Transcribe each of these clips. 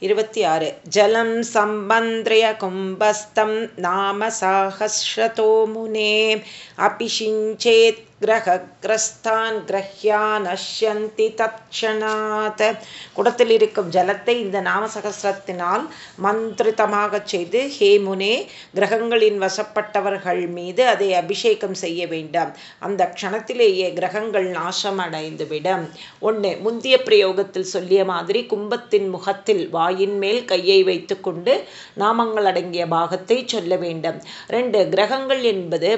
இருபத்தி ஆறு. ஜலம் சம்பந்திரிய கும்பஸ்தம் நாம சாஹஸ்ரதோ முனே அபிஷிஞ்சேத் கிரகக்கிரஸ்தான் கிரஹ்யா நஷ்யந்தி தட்சணாத் குடத்தில் இருக்கும் ஜலத்தை இந்த நாமசகசிரத்தினால் மந்திரிதமாக செய்து ஹேமுனே கிரகங்களின் வசப்பட்டவர்கள் மீது அதை அபிஷேகம் செய்ய வேண்டும். அந்த க்ஷணத்திலேயே கிரகங்கள் நாசம் அடைந்துவிடும் ஒன்று முந்திய பிரயோகத்தில் சொல்லிய மாதிரி கும்பத்தின் முகத்தில் வாயின் மேல் கையை வைத்துக்கொண்டு நாமங்கள் அடங்கிய பாகத்தை சொல்ல வேண்டும். ரெண்டு கிரகங்கள் என்பது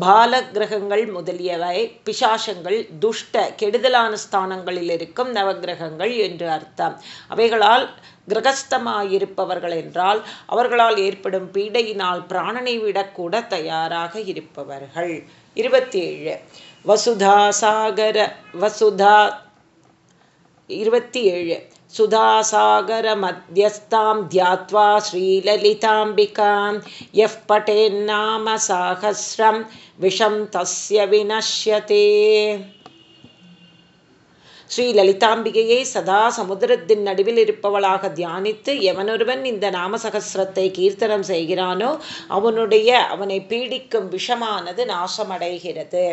பால கிரகங்கள் முதலியவை பிசாசங்கள் துஷ்ட கெடுதலான ஸ்தானங்களில் இருக்கும் நவகிரகங்கள் என்று அர்த்தம். அவைகளால் கிரகஸ்தமாயிருப்பவர்கள் என்றால் அவர்களால் ஏற்படும் பீடையினால் பிராணனை விடக்கூட தயாராக இருப்பவர்கள். இருபத்தி ஏழு வசுதா சாகர வசுதா இருபத்தி ஏழு सुधासागरमध्यस्थां ध्यात्वा श्रीललिताम्बिकां यः पठेन्नाम साहस्रं विषं तस्य विनश्यते ஸ்ரீ லலிதாம்பிகையை சதா சமுதிரத்தின் நடுவில் இருப்பவளாக தியானித்து எவனொருவன் இந்த நாமசகசிரத்தை கீர்த்தனம் செய்கிறானோ அவனுடைய அவனை பீடிக்கும் விஷமானது நாசமடைகிறது.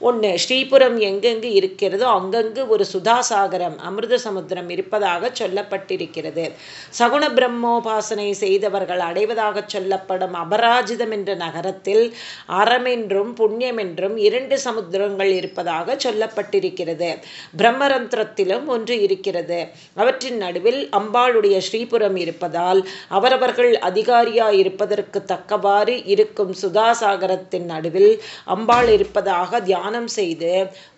ஒன்று ஸ்ரீபுரம் எங்கெங்கு இருக்கிறதோ அங்கங்கு ஒரு சுதாசாகரம் அமிர்த சமுத்திரம் இருப்பதாக சொல்லப்பட்டிருக்கிறது. சகுண பிரம்மோபாசனை செய்தவர்கள் அடைவதாக சொல்லப்படும் அபராஜிதம் என்ற நகரத்தில் அறமென்றும் புண்ணியமென்றும் புண்ணியம் என்றும் இரண்டு சமுத்திரங்கள் இருப்பதாக சொல்லப்பட்டிருக்கிறது. பிரம்மரந்த மந்திரத்திலும் ஒன்று இருக்கிறது. அவற்றின் நடுவில் அம்பாளுடைய ஸ்ரீபுரம் இருப்பதால் அவரவர்கள் அதிகாரியாய் இருப்பதற்கு தக்கவாறு இருக்கும் சுதாசாகரத்தின் நடுவில் அம்பாள் இருப்பதாக தியானம் செய்து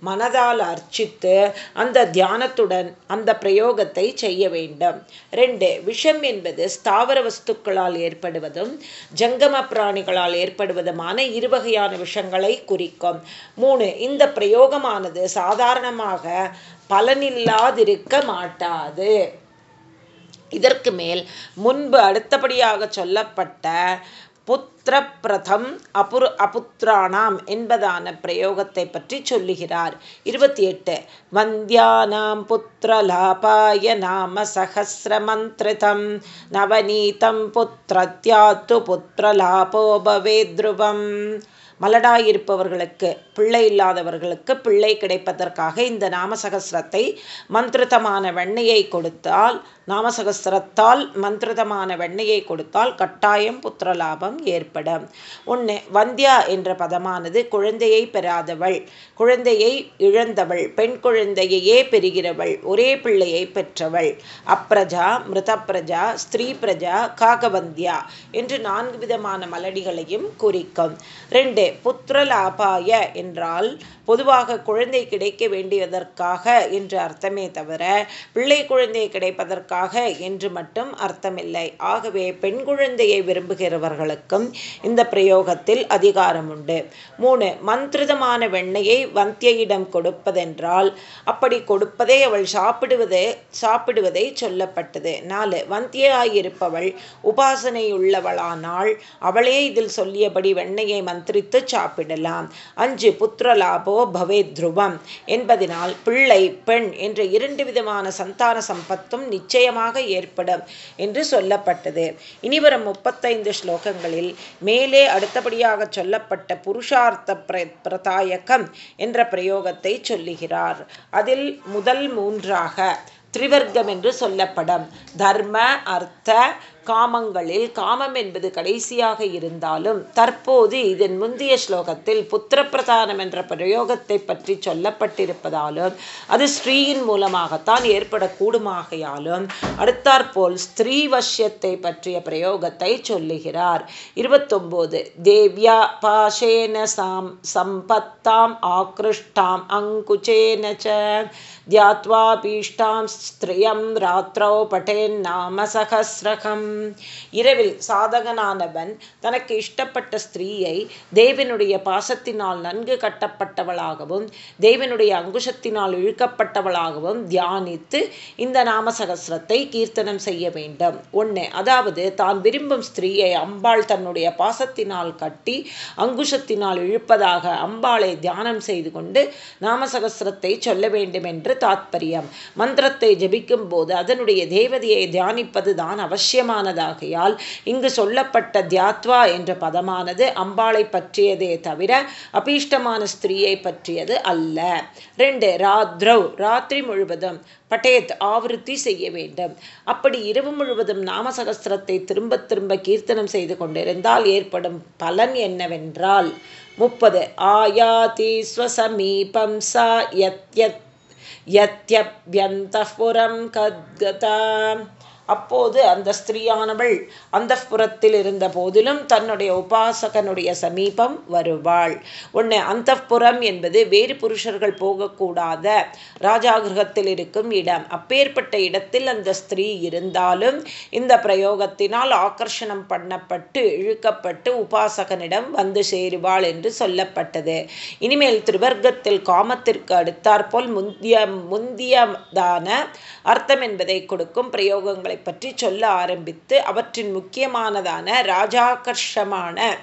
மனதால் அர்ச்சித்து அந்த தியானத்துடன் அந்த பிரயோகத்தை செய்ய வேண்டும். ரெண்டு விஷம் என்பது ஸ்தாவர வஸ்துக்களால் ஏற்படுவதும் ஜங்கம பிராணிகளால் ஏற்படுவதுமான இருவகையான விஷங்களை குறிக்கும். மூணு இந்த பிரயோகமானது சாதாரணமாக பலனில்லாதிருக்க மாட்டாது. இதற்கு மேல் முன்பு அடுத்தபடியாக சொல்லப்பட்ட புத்திர பிரதம் அபுர் அபுத்ராணாம் என்பதான பிரயோகத்தை பற்றி சொல்லுகிறார். இருபத்தி எட்டு வந்தியானாம் புத்திரலாபாய நாம சகசிரமந்திரிதம் நவநீதம் புத்திரத்யாத்து புத்திரலாபோ பவே துருவம். மலடாயிருப்பவர்களுக்கு பிள்ளை இல்லாதவர்களுக்கு பிள்ளை கிடைப்பதற்காக இந்த நாமசகசிரத்தை மந்திரிதமான வெண்ணையை கொடுத்தால் நாமசகஸ்திரத்தால் மந்திரிதமான வெண்ணையை கொடுத்தால் கட்டாயம் புத்திரலாபம் ஏற்படும் ஒன்று வந்தியா என்ற பதமானது குழந்தையை பெறாதவள். குழந்தையை இழந்தவள். பெண் குழந்தையையே பெறுகிறவள். ஒரே பிள்ளையை பெற்றவள். அப்ரஜா மிருதப்பிரஜா ஸ்திரீ பிரஜா காகவந்தியா என்று நான்கு விதமான மலடிகளையும் குறிக்கும். ரெண்டு புத்திரலாபாய என்றால் பொதுவாக குழந்தை கிடைக்க வேண்டியதற்காக என்று அர்த்தமே தவிர பிள்ளை குழந்தை கிடைப்பதற்காக என்று மட்டும் அர்த்தமில்லை. ஆகவே பெண் குழந்தையை விரும்புகிறவர்களுக்கும் இந்த பிரயோகத்தில் அதிகாரம் உண்டு மூணு மந்திரிதமான வெண்ணையை வந்தியிடம் கொடுப்பதென்றால் அப்படி கொடுப்பதே அவள் சாப்பிடுவதே சாப்பிடுவதை சொல்லப்பட்டது. நாலு வந்தியாயிருப்பவள் உபாசனையுள்ளவளானால் அவளே இதில் சொல்லியபடி வெண்ணையை மந்திரித்து சாப்பிடலாம். அஞ்சு புத்திரலாபோ பவே துருவம் என்பதனால் பிள்ளை பெண் என்ற இரண்டு விதமான சந்தான சம்பத்தும் நிச்சயமாக ஏற்படும் என்று சொல்லப்பட்டது. இனிவரும் முப்பத்தைந்து ஸ்லோகங்களில் மேலே அடுத்தபடியாக சொல்லப்பட்ட புருஷார்த்த பிரதாயக்கம் என்ற பிரயோகத்தை சொல்லுகிறார். அதில் முதல் மூன்றாக திரிவர்க்கம் என்று சொல்லப்படும். தர்ம அர்த்த காமங்களில் காமம் என்பது கடைசியாக இருந்தாலும் தற்போது இதன் முந்தைய ஸ்லோகத்தில் புத்திரப்பிரதானம் என்ற பிரயோகத்தை பற்றி சொல்லப்பட்டிருப்பதாலும் அது ஸ்ரீயின் மூலமாகத்தான் ஏற்படக்கூடுமாகையாலும் அடுத்தாற்போல் ஸ்திரீ வஷ்யத்தை பற்றிய பிரயோகத்தை சொல்லுகிறார். இருபத்தொம்போது தேவ்யா பாஷேன சாம் சம்பத்தாம் ஆக்ருஷ்டாம் அங்குச்சேன தியாத்வா பீஷ்டாம் ஸ்திரியம் ராத்திரோ பட்டேன் நாம சகசிரகம். இரவில் சாதகனானவன் தனக்கு இஷ்டப்பட்ட ஸ்திரீயை தேவனுடைய பாசத்தினால் நன்கு கட்டப்பட்டவளாகவும் தேவனுடைய அங்குஷத்தினால் இழுக்கப்பட்டவளாகவும் தியானித்து இந்த நாம சகசிரத்தை கீர்த்தனம் செய்ய வேண்டும். ஒன்று அதாவது தான் விரும்பும் ஸ்திரீயை அம்பாள் தன்னுடைய பாசத்தினால் கட்டி அங்குஷத்தினால் இழுப்பதாக அம்பாளை தியானம் செய்து கொண்டு நாமசகசிரத்தை சொல்ல வேண்டும் என்று தாத்பரியம். மந்திரத்தை ஜபிக்கும் போது அதனுடைய தேவதையை தியானிப்பது தான் அவசியமானதாகையால் இங்கு சொல்லப்பட்ட தியாத்வா என்ற பதமானது அம்பாளை பற்றியதே தவிர அபீஷ்டமான ஸ்திரீயை பற்றியது அல்ல. ரெண்டு ராத்ரவ் ராத்திரி முழுவதும் பட்டேத் ஆவருத்தி செய்ய வேண்டும். அப்படி இரவு முழுவதும் நாமசகஸ்திரத்தை திரும்ப திரும்ப கீர்த்தனம் செய்து கொண்டிருந்தால் ஏற்படும் பலன் என்னவென்றால் முப்பது ஆயாதி ஸ்வசமீபம் சா யத்யத் யத்யப்யந்தபுரம் கத்கதாம் அப்போது அந்த ஸ்திரீயானவள் அந்த புறத்தில் இருந்த போதிலும் தன்னுடைய உபாசகனுடைய சமீபம் வருவாள். ஒன்று அந்த புறம் என்பது வேறு புருஷர்கள் போகக்கூடாத ராஜாகிரகத்தில் இருக்கும் இடம். அப்பேற்பட்ட இடத்தில் அந்த ஸ்திரீ இருந்தாலும் இந்த பிரயோகத்தினால் ஆக்கர்ஷணம் பண்ணப்பட்டு இழுக்கப்பட்டு உபாசகனிடம் வந்து சேருவாள் என்று சொல்லப்பட்டது. இனிமேல் திருவர்க்கத்தில் காமத்திற்கு அடுத்தாற்போல் முந்திய முந்தியதான அர்த்தம் என்பதை கொடுக்கும் பிரயோகங்களை பற்றி சொல்ல ஆரம்பித்து அவற்றின் முக்கியமானதான ராஜாகர்ஷமான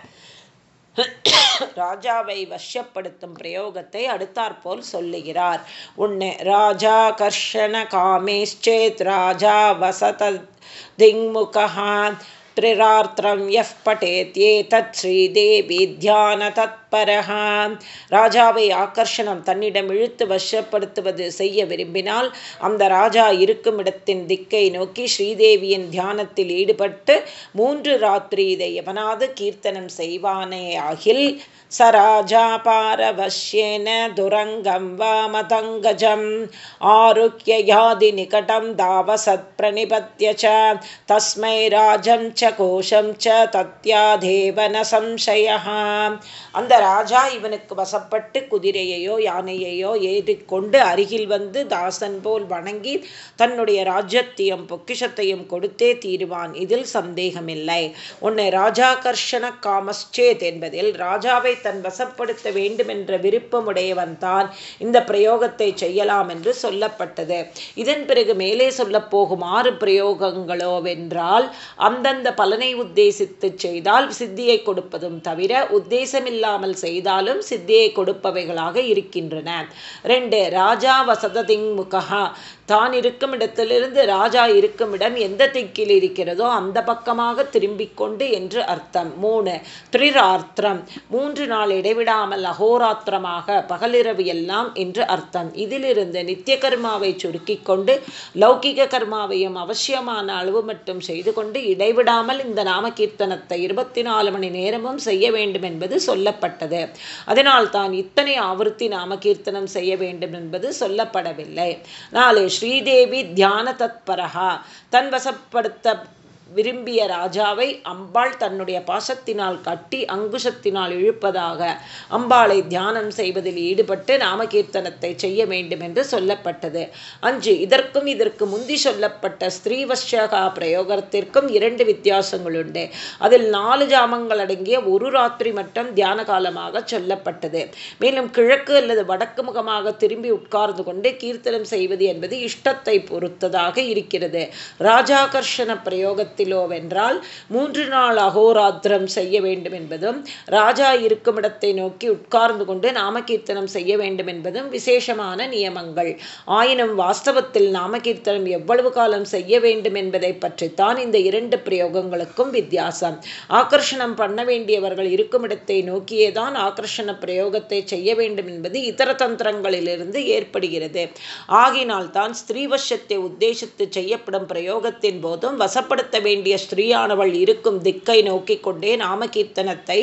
ராஜாவை வஷ்யப்படுத்தும் பிரயோகத்தை அடுத்தாற்போல் சொல்லுகிறார். உன்னை ராஜா கர்ஷண காமேஷ்சேத் ராஜா வசத திங்முகா त्रिरात्रं यः पठेत्येतत् श्रीदेवी ध्यानतत्परः ராஜாவை ஆக்கர்ஷணம் தன்னிடம் இழுத்து வசப்படுத்துவது செய்ய விரும்பினால் அந்த ராஜா இருக்கும் இடத்தின் திக்கை நோக்கி ஸ்ரீதேவியின் தியானத்தில் ஈடுபட்டு மூன்று ராத்திரி இதை எவனாவது கீர்த்தனம் செய்வானே ஆகில் स राजापारवश्येन दुरङ्गं वा मतङ्गजम्। आरुह्ययादिनिकटं दावसत्प्रणिपत्य च तस्मै राजं च कोशं च तत्याधेवनसंशयः அந்த ராஜா இவனுக்கு வசப்பட்டு குதிரையையோ யானையையோ ஏறிக்கொண்டு அருகில் வந்து தாசன் போல் வணங்கி தன்னுடைய ராஜ்யத்தையும் பொக்கிஷத்தையும் கொடுத்தே தீருவான். இதில் சந்தேகமில்லை. உன்னை ராஜாகர்ஷண காமஸ்சேத் என்பதில் ராஜாவை தன் வசப்படுத்த வேண்டும் என்ற விருப்பமுடையவன் தான் இந்த பிரயோகத்தை செய்யலாம் என்று சொல்லப்பட்டது. இதன் பிறகு மேலே சொல்லப்போகும் போகும் ஆறு பிரயோகங்களோவென்றால் அந்தந்த பலனை உத்தேசித்து செய்தால் சித்தியை கொடுப்பதும் தவிர உத்தேசமில்லை இல்லாமல் செய்தாலும் சித்தியை கொடுப்பவைகளாக இருக்கின்றன. ரெண்டு ராஜா வசததிங் முகா தான் இருக்கும் இடத்திலிருந்து ராஜா இருக்கும் இடம் எந்த திக்கில் இருக்கிறதோ அந்த பக்கமாக திரும்பிக் கொண்டு என்று அர்த்தம். மூணு திரிரார்த்தம் மூன்று நாள் இடைவிடாமல் அகோராத்திரமாக பகலிரவு எல்லாம் என்று அர்த்தம். இதிலிருந்து நித்திய கர்மாவை சுருக்கிக் கொண்டு லௌகிக கர்மாவையும் அவசியமான அளவு மட்டும் செய்து கொண்டு இடைவிடாமல் இந்த நாம கீர்த்தனத்தை இருபத்தி நாலு மணி நேரமும் செய்ய வேண்டும் என்பது சொல்லப்பட்டது. அதனால் தான் இத்தனை ஆவருத்தி நாம கீர்த்தனம் செய்ய வேண்டும் என்பது சொல்லப்படவில்லை. நாலு ஸ்ரீதேவி தியான தத்பரகா தன் வசப்படுத்த விரும்பிய ராஜாவை அம்பாள் தன்னுடைய பாசத்தினால் கட்டி அங்குஷத்தினால் இழுப்பதாக அம்பாளை தியானம் செய்வதில் ஈடுபட்டு நாமகீர்த்தனத்தை செய்ய வேண்டும் என்று சொல்லப்பட்டது. அஞ்சு இதற்கும் இதற்கு முந்தி சொல்லப்பட்ட ஸ்ரீவஷகா பிரயோகத்திற்கும் இரண்டு வித்தியாசங்கள் உண்டு. அதில் நாலு ஜாமங்கள் அடங்கிய ஒரு ராத்திரி மட்டும் தியான காலமாக சொல்லப்பட்டது. மேலும் கிழக்கு அல்லது வடக்கு முகமாக திரும்பி உட்கார்ந்து கொண்டு கீர்த்தனம் செய்வது என்பது இஷ்டத்தை பொறுத்ததாக இருக்கிறது. ராஜாகர்ஷண பிரயோகத்தில் வென்றால் மூன்று நாள் அகோராத்திரம் செய்ய வேண்டும் என்பதும் ராஜா இருக்கும் இடத்தை நோக்கி உட்கார்ந்து கொண்டு நாமகீர்த்தனம் செய்ய வேண்டும் என்பதும் விசேஷமான நியமங்கள். ஆயினும் வாஸ்தவத்தில் நாமகீர்த்தனம் எவ்வளவு காலம் செய்ய வேண்டும் என்பதை பற்றித்தான் இந்த இரண்டு பிரயோகங்களுக்கும் வித்தியாசம். ஆக்கர்ஷணம் பண்ண வேண்டியவர்கள் இருக்கும் இடத்தை நோக்கியே தான் ஆக்கர்ஷண பிரயோகத்தை செய்ய வேண்டும் என்பது இதர தந்திரங்களிலிருந்து ஏற்படுகிறது. ஆகினால் தான் ஸ்திரீவசத்தை உத்தேசித்து செய்யப்படும் பிரயோகத்தின் போதும் வசப்படுத்த வேண்டிய ஸ்திரீயானவள் இருக்கும் திக்கை நோக்கி கொண்டே நாமகீர்த்தனத்தை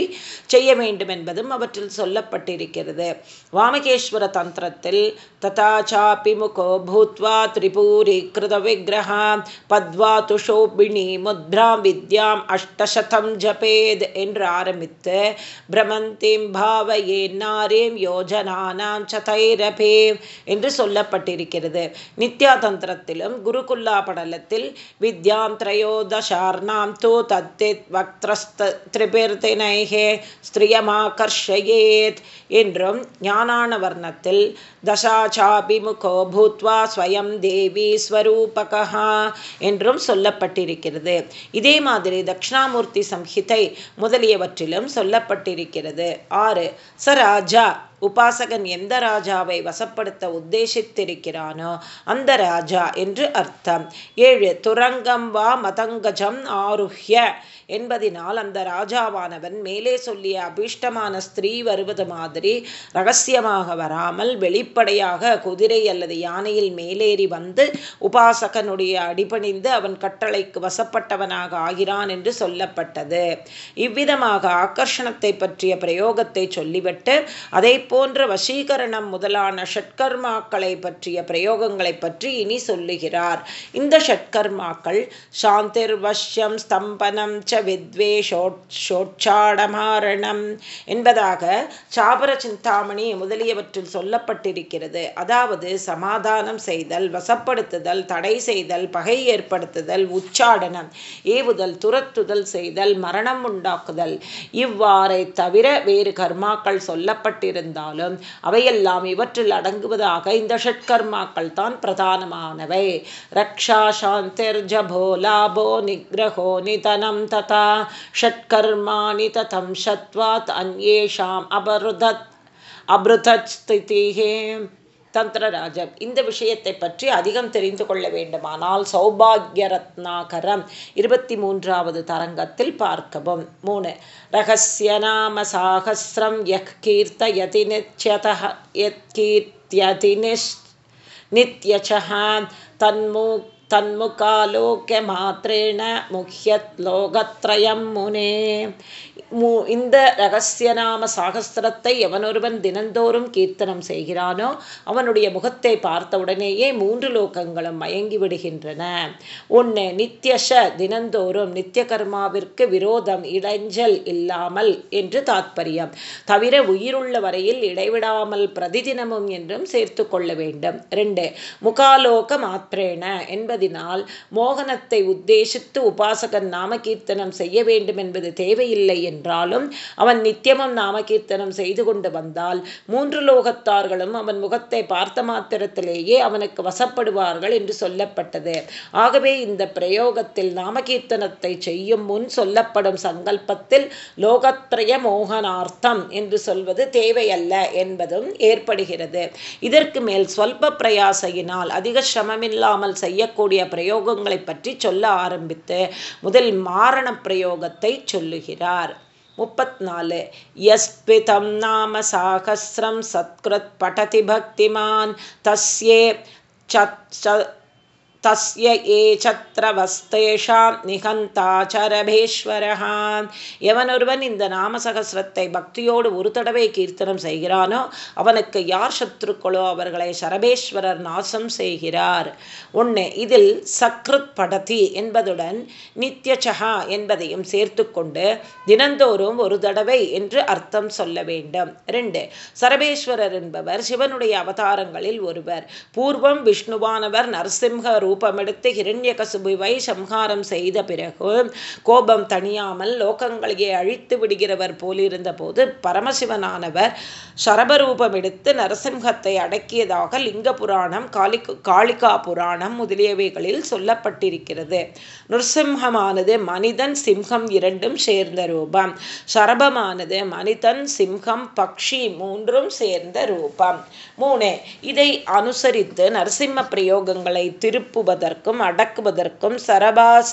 செய்ய வேண்டும் என்பதும் அவற்றில் சொல்லப்பட்டிருக்கிறது. வாமகேஸ்வர தந்திரத்தில் ததா சாப்பி முகோ பூத்வா திரிபூரி கிருத விக்கிரகாம் பத்வா துஷோபிணி முத்ராம் வித்யாம் அஷ்டசதம் ஜபேத் என்று ஆரம்பித்து பிரமந்திம் பாவையே நாரேம் யோஜனானாம் சதைரபேம் என்று சொல்லப்பட்டிருக்கிறது. நித்யா தந்திரத்திலும் குருகுல்லா படலத்தில் வித்யாம் திரையோத தசார்ணாம் தூ தத்தித் வக்திரஸ்திரிபிர்தினைகே ஸ்திரியமாகர்ஷயேத் என்றும் ஞானான வர்ணத்தில் தசாச்சாபிமுகோ பூத்வா ஸ்வயம் தேவி ஸ்வரூபகா என்றும் சொல்லப்பட்டிருக்கிறது. இதே மாதிரி தட்சிணாமூர்த்தி சம்ஹிதை முதலியவற்றிலும் சொல்லப்பட்டிருக்கிறது. ஆறு ச ராஜா உபாசகன் எந்த ராஜாவை வசப்படுத்த உத்தேசித்திருக்கிறானோ அந்த ராஜா என்று அர்த்தம். ஏழு துரங்கம் வா மதங்கஜம் ஆருஹ்ய. என்பதினால் அந்த ராஜாவானவன் மேலே சொல்லிய அபீஷ்டமான ஸ்திரீ வருவது மாதிரி ரகசியமாக வராமல் வெளிப்படையாக குதிரை அல்லது யானையில் மேலேறி வந்து உபாசகனுடைய அடிபணிந்து அவன் கட்டளைக்கு வசப்பட்டவனாக ஆகிறான் என்று சொல்லப்பட்டது. இவ்விதமாக ஆக்கர்ஷணத்தை பற்றிய பிரயோகத்தை சொல்லிவிட்டு அதை போன்ற வசீகரணம் முதலான ஷட்கர்மாக்களை பற்றிய பிரயோகங்களை பற்றி இனி சொல்லுகிறார். இந்த ஷட்கர்மாக்கள் சாந்திர் வஷ்யம் ஸ்தம்பனம் ச வித்வேஷோட்சாடமாரணம் என்பதாக சாபர சிந்தாமணி முதலியவற்றில் சொல்லப்பட்டிருக்கிறது. அதாவது சமாதானம் செய்தல் வசப்படுத்துதல் தடை செய்தல் பகை ஏற்படுத்துதல் உச்சாடனம் ஏவுதல் துரத்துதல் செய்தல் மரணம் உண்டாக்குதல். இவ்வாறை தவிர வேறு கர்மாக்கள் சொல்லப்பட்டிருந்தாலும் அவையெல்லாம் இவற்றில் அடங்குவதாக இந்த ஷட்கர்மாக்கள் தான் பிரதானமானவை. ரக்ஷா சாந்திர் ஜபோ லாபோ நிகிரகோ நிதனம் तथा षट्कर्माणि ததம் ஷத்வாத் அந்யேஷாம் அபருதத் அபிருதத் ஸ்திதிஹே தந்திரராஜம் இந்த விஷயத்தை பற்றி அதிகம் தெரிந்து கொள்ள வேண்டுமானால் சௌபாகிய ரத்னாகரம் இருபத்தி மூன்றாவது தரங்கத்தில் பார்க்கவும். மூணு ரகசிய நாம சாகசிரம் யக் கீர்த்தயதி நிச்சயத யத் கீர்த்தியதி நிஷ் நித்யச்சா தன்மூ தன்முகாலோக்கியமாத்திரேண முக்கியத் லோகத்ரயம் முனே இந்த ரகசிய நாம சாகஸ்திரத்தை எவனொருவன் தினந்தோறும் கீர்த்தனம் செய்கிறானோ அவனுடைய முகத்தை பார்த்தவுடனேயே மூன்று லோகங்களும் மயங்கி விடுகின்றன. ஒன்று நித்யஷ தினந்தோறும் நித்திய கர்மாவிற்கு விரோதம் இடைஞ்சல் இல்லாமல் என்று தாத்பரியம். தவிர உயிருள்ள வரையில் இடைவிடாமல் பிரதிதினமும் என்றும் சேர்த்து கொள்ள வேண்டும். ரெண்டு முகாலோக மாத்திரேன என்பது என்பதினால் மோகனத்தை உத்தேசித்து உபாசகன் நாமகீர்த்தனம் செய்ய வேண்டும் என்பது தேவையில்லை என்றாலும் அவன் நித்தியமும் நாமகீர்த்தனம் செய்து கொண்டு வந்தால் மூன்று லோகத்தார்களும் அவன் முகத்தை பார்த்த மாத்திரத்திலேயே அவனுக்கு வசப்படுவார்கள் என்று சொல்லப்பட்டது. ஆகவே இந்த பிரயோகத்தில் நாமகீர்த்தனத்தை செய்யும் முன் சொல்லப்படும் சங்கல்பத்தில் லோகத்ரய மோகனார்த்தம் என்று சொல்வது தேவையல்ல என்பதும் ஏற்படுகிறது. இதற்கு மேல் சொல்ப பிரயாசையினால் அதிக சிரமமில்லாமல் செய்யக்கூடிய பிரயோகங்களை பற்றி சொல்ல ஆரம்பித்து முதல் மாரண பிரயோகத்தை சொல்லுகிறார். முப்பத்நாலு. யஸ்பிதம் நாம சாகசிரம் சத்கிருத் படதி பக்திமான் தஸ்யே தஸ்ய ஏ சத்ரவஸ்தேஷாம் நிகந்தாச்சரபேஸ்வரஹா எவனொருவன் இந்த நாமசகசிரத்தை பக்தியோடு ஒரு தடவை கீர்த்தனம் செய்கிறானோ அவனுக்கு யார் சத்ருக்களோ அவர்களை சரபேஸ்வரர் நாசம் செய்கிறார் ஒன்று இதில் சக்ருத் படதி என்பதுடன் நித்யச்சகா என்பதையும் சேர்த்து கொண்டு தினந்தோறும் ஒரு தடவை என்று அர்த்தம் சொல்ல வேண்டும். ரெண்டு சரபேஸ்வரர் என்பவர் சிவனுடைய அவதாரங்களில் ஒருவர் பூர்வம் விஷ்ணுவானவர் நரசிம்ஹ ரூபமெடுத்து ஹிரண்ய கசுபுவை சம்ஹாரம் செய்த பிறகு கோபம் தணியாமல் லோகங்களையே அழித்து விடுகிறவர் போலிருந்த போது பரமசிவனானவர் சரபரூபம் எடுத்து நரசிம்ஹத்தை அடக்கியதாக லிங்க புராணம் காளி காளிகா புராணம் முதலியவைகளில் சொல்லப்பட்டிருக்கிறது. நுர்சிம்ஹமானது மனிதன் சிம்ஹம் இரண்டும் சேர்ந்த ரூபம். சரபமானது மனிதன் சிம்ஹம் பக்ஷி மூன்றும் சேர்ந்த ரூபம். மூணு இதை அனுசரித்து நரசிம்ம பிரயோகங்களை திருப்பு திருப்புவதற்கும் அடக்குவதற்கும் சரபாச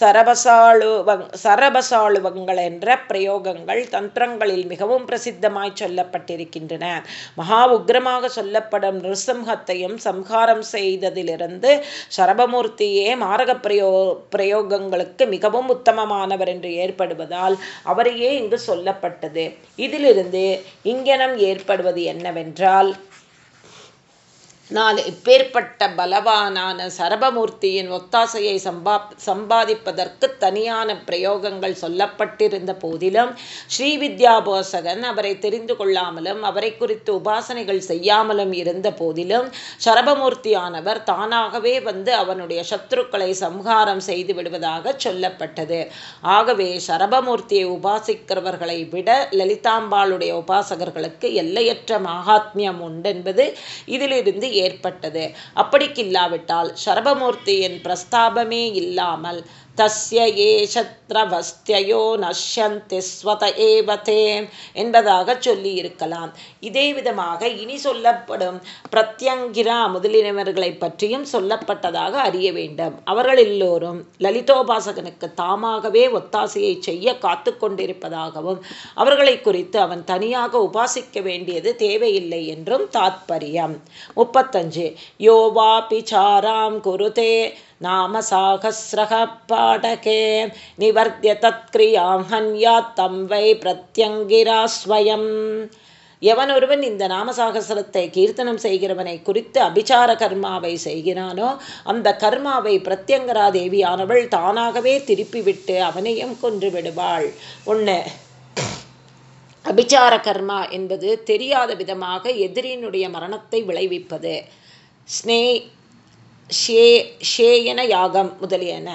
சரபசாளுவங் சரபசாளுவங்கள் என்ற பிரயோகங்கள் தந்திரங்களில் மிகவும் பிரசித்தமாய் சொல்லப்பட்டிருக்கின்றன. மகா உக்ரமாக சொல்லப்படும் நிருசம்ஹத்தையும் சம்ஹாரம் செய்ததிலிருந்து சரபமூர்த்தியே மாரக பிரயோ பிரயோகங்களுக்கு மிகவும் உத்தமமானவர் என்று ஏற்படுவதால் அவரையே இங்கு சொல்லப்பட்டது. இதிலிருந்து இங்கனம் ஏற்படுவது என்னவென்றால் நான் இப்பேற்பட்ட பலவானான சரபமூர்த்தியின் ஒத்தாசையை சம்பா சம்பாதிப்பதற்கு தனியான பிரயோகங்கள் சொல்லப்பட்டிருந்த போதிலும் ஸ்ரீ வித்யாபோசகன் அவரை தெரிந்து கொள்ளாமலும் அவரை குறித்து உபாசனைகள் செய்யாமலும் இருந்த போதிலும் சரபமூர்த்தியானவர் தானாகவே வந்து அவனுடைய சத்ருக்களை சம்ஹாரம் செய்து விடுவதாக சொல்லப்பட்டது. ஆகவே சரபமூர்த்தியை உபாசிக்கிறவர்களை விட லலிதாம்பாளுடைய உபாசகர்களுக்கு எல்லையற்ற மகாத்மியம் உண்டென்பது இதிலிருந்து ஏற்பட்டது. அப்படிக்கில்லாவிட்டால் சரபமூர்த்தியின் பிரஸ்தாபமே இல்லாமல் தஸ்ய ஏஷத் சத்ரவஸ்தியோ நஷ்யந்தி ஸ்வத ஏவதே என்பதாக சொல்லி இருக்கலாம் இதே விதமாக இனி சொல்லப்படும் பிரத்யங்கிரா முதலினவர்களை பற்றியும் சொல்லப்பட்டதாக அறிய வேண்டும். அவர்கள் எல்லோரும் லலிதோபாசகனுக்கு தாமாகவே ஒத்தாசையை செய்ய காத்து கொண்டிருப்பதாகவும் அவர்களை குறித்து அவன் தனியாக உபாசிக்க வேண்டியது தேவையில்லை என்றும் தாத்பரியம். முப்பத்தஞ்சு யோவா பிச்சாராம் குருதே நாம சாகசிரக பாடகே நிவர்த்திய தத்கிரியாம் ஹன்யாத் தம் வை பிரத்யங்கிரா ஸ்வயம். எவன் ஒருவன் இந்த நாமசாகசரத்தை கீர்த்தனம் செய்கிறவனை குறித்து அபிச்சார கர்மாவை செய்கிறானோ அந்த கர்மாவை பிரத்யங்கரா தேவியானவள் தானாகவே திருப்பிவிட்டு அவனையும் கொன்று விடுவாள். ஒன்று அபிச்சார கர்மா என்பது தெரியாத விதமாக எதிரியினுடைய மரணத்தை விளைவிப்பது. ஸ்னே ஷே ஷேயன யாகம் முதலியன.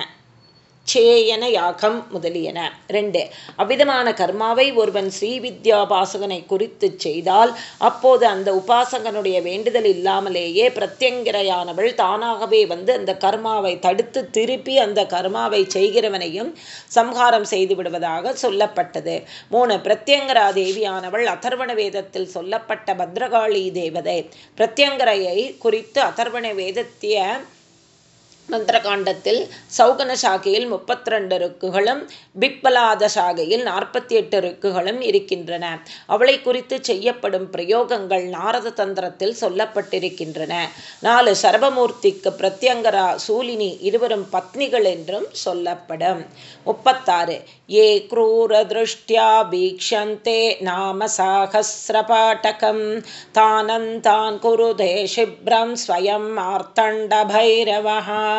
சேயன யாகம் முதலியன. ரெண்டு அவ்விதமான கர்மாவை ஒருவன் ஸ்ரீ வித்யாபாசகனை குறித்து செய்தால் அப்போது அந்த உபாசகனுடைய வேண்டுதல் இல்லாமலேயே பிரத்யங்கிரையானவள் தானாகவே வந்து அந்த கர்மாவை தடுத்து திருப்பி அந்த கர்மாவை செய்கிறவனையும் சம்ஹாரம் செய்து விடுவதாக சொல்லப்பட்டது. மூணு பிரத்யங்கரா தேவியானவள் அதர்வண வேதத்தில் சொல்லப்பட்ட பத்ரகாளி தேவதை. பிரத்யங்கரையை குறித்து அதர்வண வேதத்திய மந்திரகாண்டத்தில் சௌகன சாகையில் முப்பத்தி ரெண்டு ருக்குகளும் பிக்பலாத சாகையில் நாற்பத்தி எட்டு ருக்குகளும் இருக்கின்றன. அவளை குறித்து செய்யப்படும் பிரயோகங்கள் நாரத தந்திரத்தில் சொல்லப்பட்டிருக்கின்றன. நாலு சர்வமூர்த்திக்கு பிரத்யங்கரா சூலினி இருவரும் பத்னிகள் என்றும் சொல்லப்படும். முப்பத்தாறு ஏ கிரூர திருஷ்டியா பீக்ஷந்தே நாம சாகசிரபாட்டகம் தானந்தான் குருதே சிப்ரம் ஸ்வயம் மார்த்தண்ட பைரவஹா.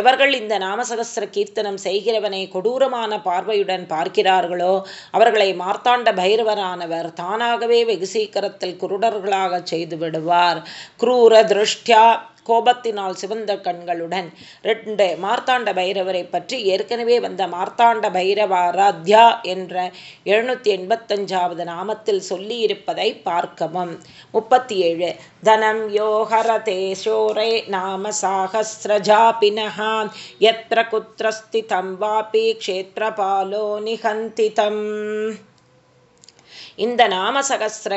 எவர்கள் இந்த நாமசகசிர கீர்த்தனம் செய்கிறவனை கொடூரமான பார்வையுடன் பார்க்கிறார்களோ அவர்களை மார்த்தாண்ட பைரவரானவர் தானாகவே வெகு சீக்கிரத்தில் குருடர்களாக செய்து விடுவார். குரூர திருஷ்டியா கோபத்தினால் சிவந்த கண்களுடன். ரெண்டு மார்த்தாண்ட பைரவரை பற்றி ஏற்கனவே வந்த மார்த்தாண்ட பைரவாராத்யா என்ற எழுநூற்றி எண்பத்தஞ்சாவது நாமத்தில் சொல்லியிருப்பதை பார்க்கவும். முப்பத்தி ஏழு தனம் யோகரதே சோரே நாம சாகசிரஜாபினஹா எத்திர குத்திரஸ்திதம் வாபி க்ஷேத்திரபாலோ நிகந்திதம் இந்த நாமசகசிர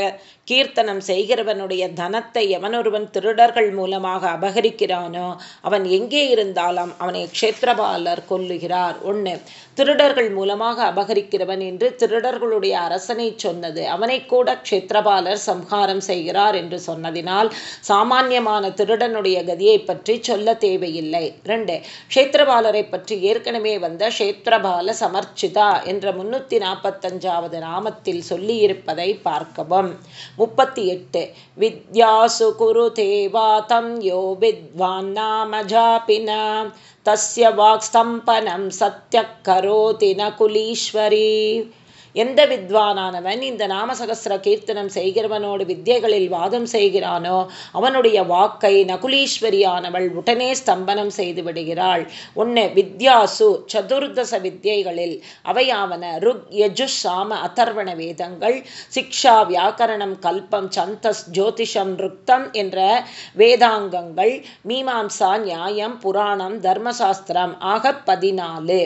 கீர்த்தனம் செய்கிறவனுடைய தனத்தை எவனொருவன் திருடர்கள் மூலமாக அபகரிக்கிறானோ அவன் எங்கே இருந்தாலும் அவனை க்ஷேத்திரபாலர் கொல்லுகிறார். ஒன்று திருடர்கள் மூலமாக அபகரிக்கிறவன் என்று திருடர்களுடைய அரசனை சொன்னது. அவனை கூட க்ஷேத்திரபாலர் சம்ஹாரம் செய்கிறார் என்று சொன்னதினால் சாமானியமான திருடனுடைய கதியை பற்றி சொல்ல தேவையில்லை. ரெண்டு க்ஷேத்திரபாலரை பற்றி ஏற்கனவே வந்த க்ஷேத்திரபால சமர்ச்சிதா என்ற முன்னூற்றி நாற்பத்தஞ்சாவது நாமத்தில் இருப்பதை பார்க்கவும். முப்பத்தி எட்டு வித்யாசு குரு தேவாதம் யோ வித்வான் நாம ஜாபினா. தஸ்ய வாக்ஸ்தம்பனம் சத்திய கரோதி நகுலீஸ்வரி எந்த வித்வானானவன் இந்த நாமசகசிர கீர்த்தனம் செய்கிறவனோடு வித்தியைகளில் வாதம் செய்கிறானோ அவனுடைய வாக்கை நகுலீஸ்வரியானவள் உடனே ஸ்தம்பனம் செய்து விடுகிறாள். ஒன்று வித்யாசு சதுர்தச வித்தியைகளில் அவையாவன ருக் யஜு சாம அதர்வண வேதங்கள் சிக்ஷா வியாக்கரணம் கல்பம் சந்தஸ் ஜோதிஷம் ருக்தம் என்ற வேதாங்கங்கள் மீமாம்சா நியாயம் புராணம் தர்மசாஸ்திரம் ஆக பதினாலு.